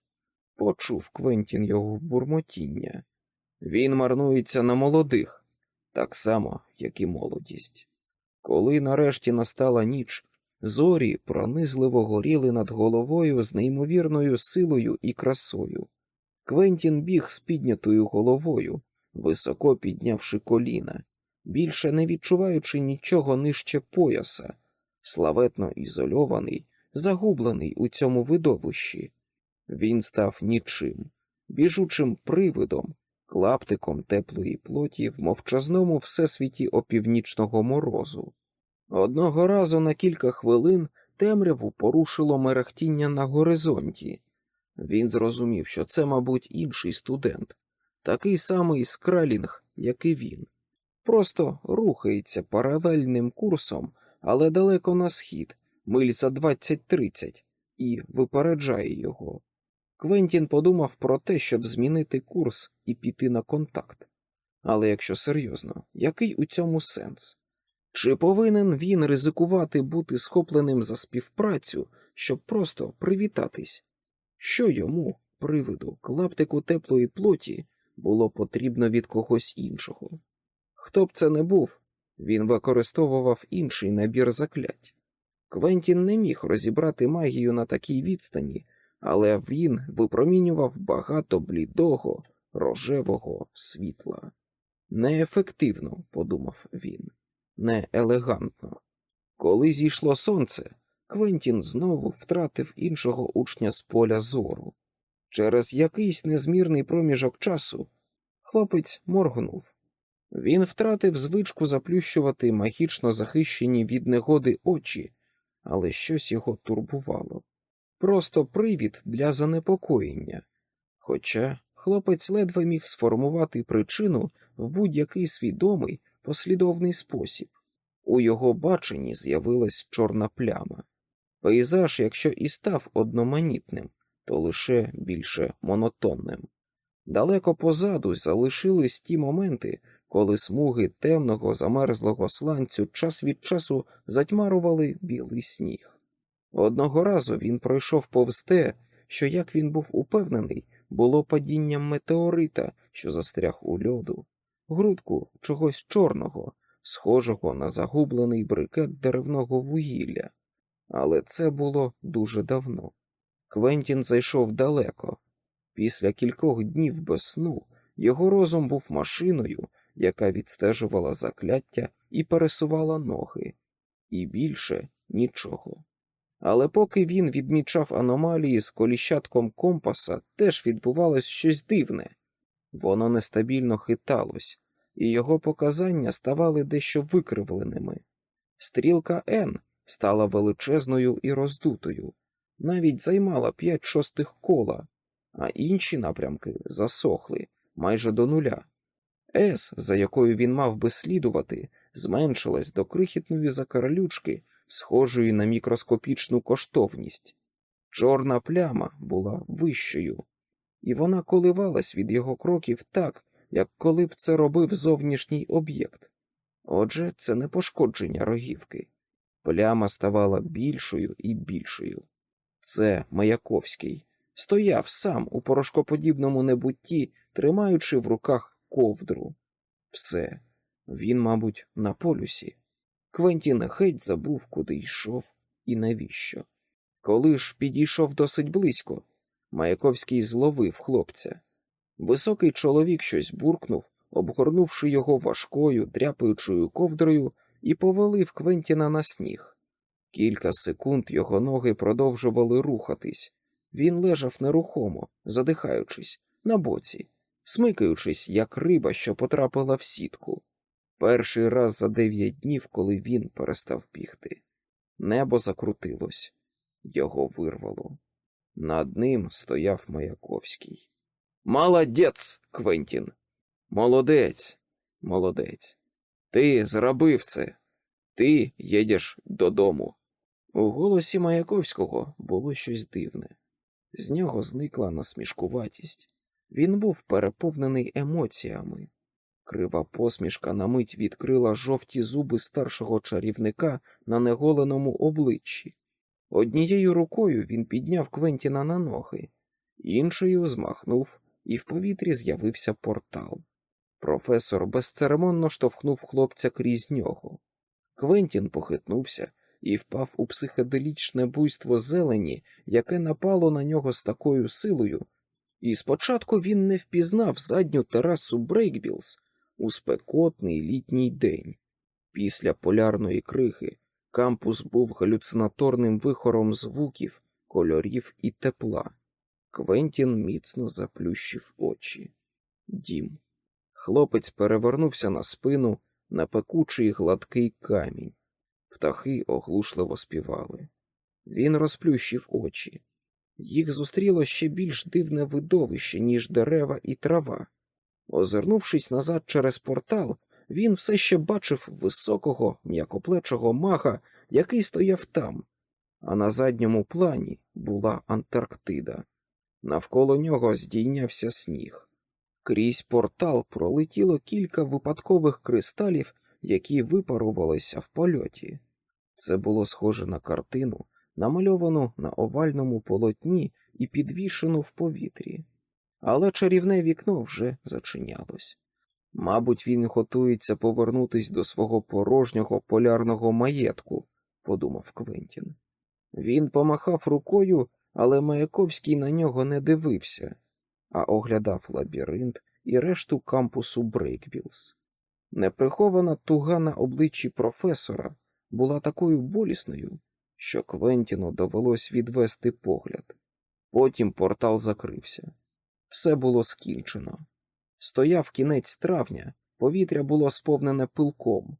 [SPEAKER 1] почув Квентін його бурмотіння. Він марнується на молодих, так само, як і молодість. Коли нарешті настала ніч, зорі пронизливо горіли над головою з неймовірною силою і красою. Квентін біг з піднятою головою, високо піднявши коліна, більше не відчуваючи нічого нижче пояса, славетно ізольований, загублений у цьому видовищі. Він став нічим, біжучим привидом, клаптиком теплої плоті в мовчазному всесвіті опівнічного морозу. Одного разу на кілька хвилин темряву порушило мерехтіння на горизонті. Він зрозумів, що це, мабуть, інший студент, такий самий скралінг, як і він, просто рухається паралельним курсом, але далеко на схід, миль за 20-30, і випереджає його. Квентін подумав про те, щоб змінити курс і піти на контакт. Але якщо серйозно, який у цьому сенс? Чи повинен він ризикувати бути схопленим за співпрацю, щоб просто привітатись? Що йому, привиду, клаптику теплої плоті, було потрібно від когось іншого? Хто б це не був, він використовував інший набір заклять. Квентін не міг розібрати магію на такій відстані, але він випромінював багато блідого, рожевого світла. Неефективно, подумав він, не елегантно. Коли зійшло сонце, Квентін знову втратив іншого учня з поля зору. Через якийсь незмірний проміжок часу хлопець моргнув. Він втратив звичку заплющувати магічно захищені від негоди очі, але щось його турбувало. Просто привід для занепокоєння. Хоча хлопець ледве міг сформувати причину в будь-який свідомий послідовний спосіб. У його баченні з'явилась чорна пляма. Пейзаж, якщо і став одноманітним, то лише більше монотонним. Далеко позаду залишились ті моменти, коли смуги темного замерзлого сланцю час від часу затьмарували білий сніг. Одного разу він пройшов повз те, що, як він був упевнений, було падінням метеорита, що застряг у льоду, грудку чогось чорного, схожого на загублений брикет деревного вугілля. Але це було дуже давно. Квентін зайшов далеко. Після кількох днів без сну його розум був машиною, яка відстежувала закляття і пересувала ноги, і більше нічого. Але поки він відмічав аномалії з коліщатком компаса, теж відбувалось щось дивне. Воно нестабільно хиталось, і його показання ставали дещо викривленими. Стрілка Н стала величезною і роздутою, навіть займала п'ять шостих кола, а інші напрямки засохли майже до нуля. С, за якою він мав би слідувати, зменшилась до крихітної закаралючки, схожої на мікроскопічну коштовність. Чорна пляма була вищою, і вона коливалась від його кроків так, як коли б це робив зовнішній об'єкт. Отже, це не пошкодження рогівки. Пляма ставала більшою і більшою. Це Маяковський стояв сам у порошкоподібному небутті, тримаючи в руках ковдру. Все, він, мабуть, на полюсі. Квентін геть забув, куди йшов і навіщо. Коли ж підійшов досить близько, Маяковський зловив хлопця. Високий чоловік щось буркнув, обгорнувши його важкою, дряпаючою ковдрою, і повалив Квентіна на сніг. Кілька секунд його ноги продовжували рухатись. Він лежав нерухомо, задихаючись, на боці, смикаючись, як риба, що потрапила в сітку. Перший раз за дев'ять днів, коли він перестав бігти. Небо закрутилось, його вирвало. Над ним стояв Маяковський. Молодець, Квентін. Молодець, молодець. Ти зробив це. Ти їдеш додому. У голосі Маяковського було щось дивне. З нього зникла насмішкуватість. Він був переповнений емоціями. Крива посмішка на мить відкрила жовті зуби старшого чарівника на неголеному обличчі. Однією рукою він підняв Квентіна на ноги, іншою змахнув, і в повітрі з'явився портал. Професор безцеремонно штовхнув хлопця крізь нього. Квентін похитнувся і впав у психоделічне буйство зелені, яке напало на нього з такою силою, і спочатку він не впізнав задню терасу Брейкбілз у спекотний літній день. Після полярної крихи кампус був галюцинаторним вихором звуків, кольорів і тепла. Квентін міцно заплющив очі. Дім. Хлопець перевернувся на спину на пекучий гладкий камінь. Птахи оглушливо співали. Він розплющив очі. Їх зустріло ще більш дивне видовище, ніж дерева і трава. Озирнувшись назад через портал, він все ще бачив високого, м'якоплечого мага, який стояв там, а на задньому плані була Антарктида. Навколо нього здійнявся сніг. Крізь портал пролетіло кілька випадкових кристалів, які випарувалися в польоті. Це було схоже на картину, намальовану на овальному полотні і підвішену в повітрі. Але чарівне вікно вже зачинялось. Мабуть, він готується повернутись до свого порожнього полярного маєтку, подумав Квентін. Він помахав рукою, але Маяковський на нього не дивився, а оглядав лабіринт і решту кампусу Брейкбілз. Неприхована туга на обличчі професора була такою болісною, що Квентіну довелось відвести погляд. Потім портал закрився. Все було скінчено. Стояв кінець травня, повітря було сповнене пилком.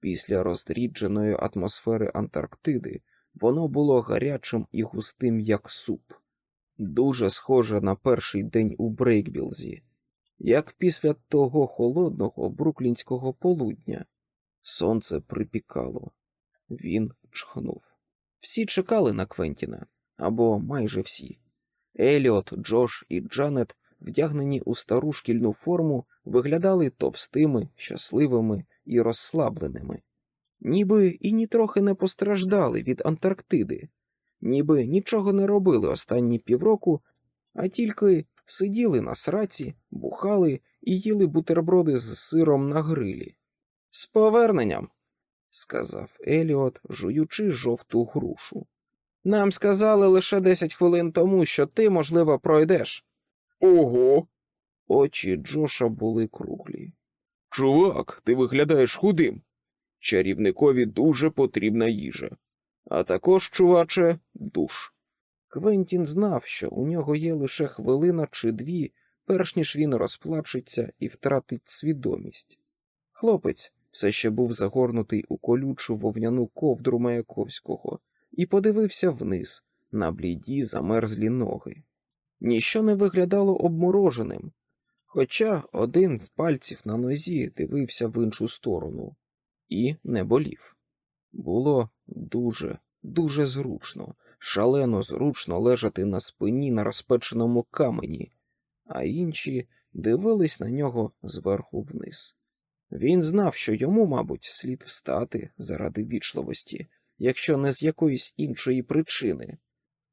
[SPEAKER 1] Після розрідженої атмосфери Антарктиди воно було гарячим і густим, як суп, дуже схоже на перший день у Брейкбілзі, як після того холодного бруклінського полудня. Сонце припікало. Він чхнув. Всі чекали на Квентіна, або майже всі. Еліот, Джош і Джанет, вдягнені у стару шкільну форму, виглядали товстими, щасливими і розслабленими, ніби і нітрохи не постраждали від Антарктиди, ніби нічого не робили останні півроку, а тільки сиділи на сраці, бухали і їли бутерброди з сиром на грилі. З поверненням, сказав Еліот, жуючи жовту грушу. Нам сказали лише десять хвилин тому, що ти, можливо, пройдеш.
[SPEAKER 2] Ого.
[SPEAKER 1] Очі Джоша були круглі.
[SPEAKER 2] Чувак, ти виглядаєш худим. Чарівникові дуже потрібна їжа. А також, чуваче, душ.
[SPEAKER 1] Квентін знав, що у нього є лише хвилина чи дві, перш ніж він розплачеться і втратить свідомість. Хлопець все ще був загорнутий у колючу вовняну ковдру Маяковського і подивився вниз на бліді замерзлі ноги. Ніщо не виглядало обмороженим, хоча один з пальців на нозі дивився в іншу сторону і не болів. Було дуже, дуже зручно, шалено зручно лежати на спині на розпеченому камені, а інші дивились на нього зверху вниз. Він знав, що йому, мабуть, слід встати заради вічливості, якщо не з якоїсь іншої причини,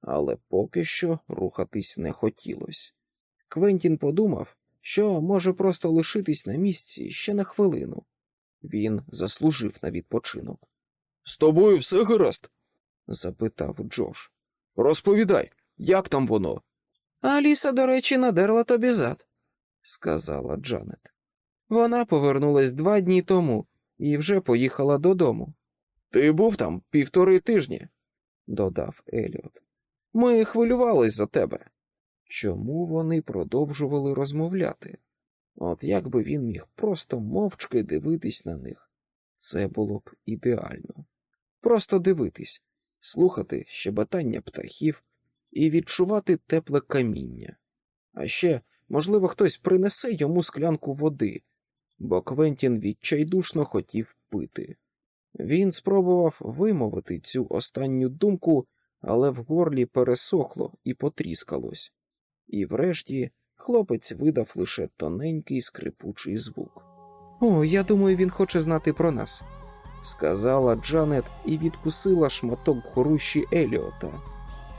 [SPEAKER 1] але поки що рухатись не хотілося. Квентін подумав, що може просто лишитись на місці ще на хвилину. Він заслужив на відпочинок.
[SPEAKER 2] З тобою все гаразд?
[SPEAKER 1] запитав Джош.
[SPEAKER 2] Розповідай, як там воно?
[SPEAKER 1] Аліса, до речі, надерла тобі зад, сказала Джанет. Вона повернулась два дні тому і вже поїхала додому.
[SPEAKER 2] Ти був там півтори тижні,
[SPEAKER 1] додав Еліот. Ми хвилювались за тебе. Чому вони продовжували розмовляти? От як би він міг просто мовчки дивитись на них, це було б ідеально. Просто дивитись, слухати щебетання птахів і відчувати тепле каміння. А ще, можливо, хтось принесе йому склянку води, бо Квентін відчайдушно хотів пити. Він спробував вимовити цю останню думку, але в горлі пересохло і потріскалось. І врешті хлопець видав лише тоненький скрипучий звук. О, я думаю, він хоче знати про нас, сказала Джанет і відкусила шматок хорущі Еліота.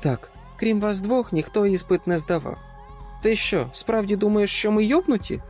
[SPEAKER 1] Так, крім вас двох, ніхто іспит не здавав. Ти що, справді думаєш, що ми йобнуті?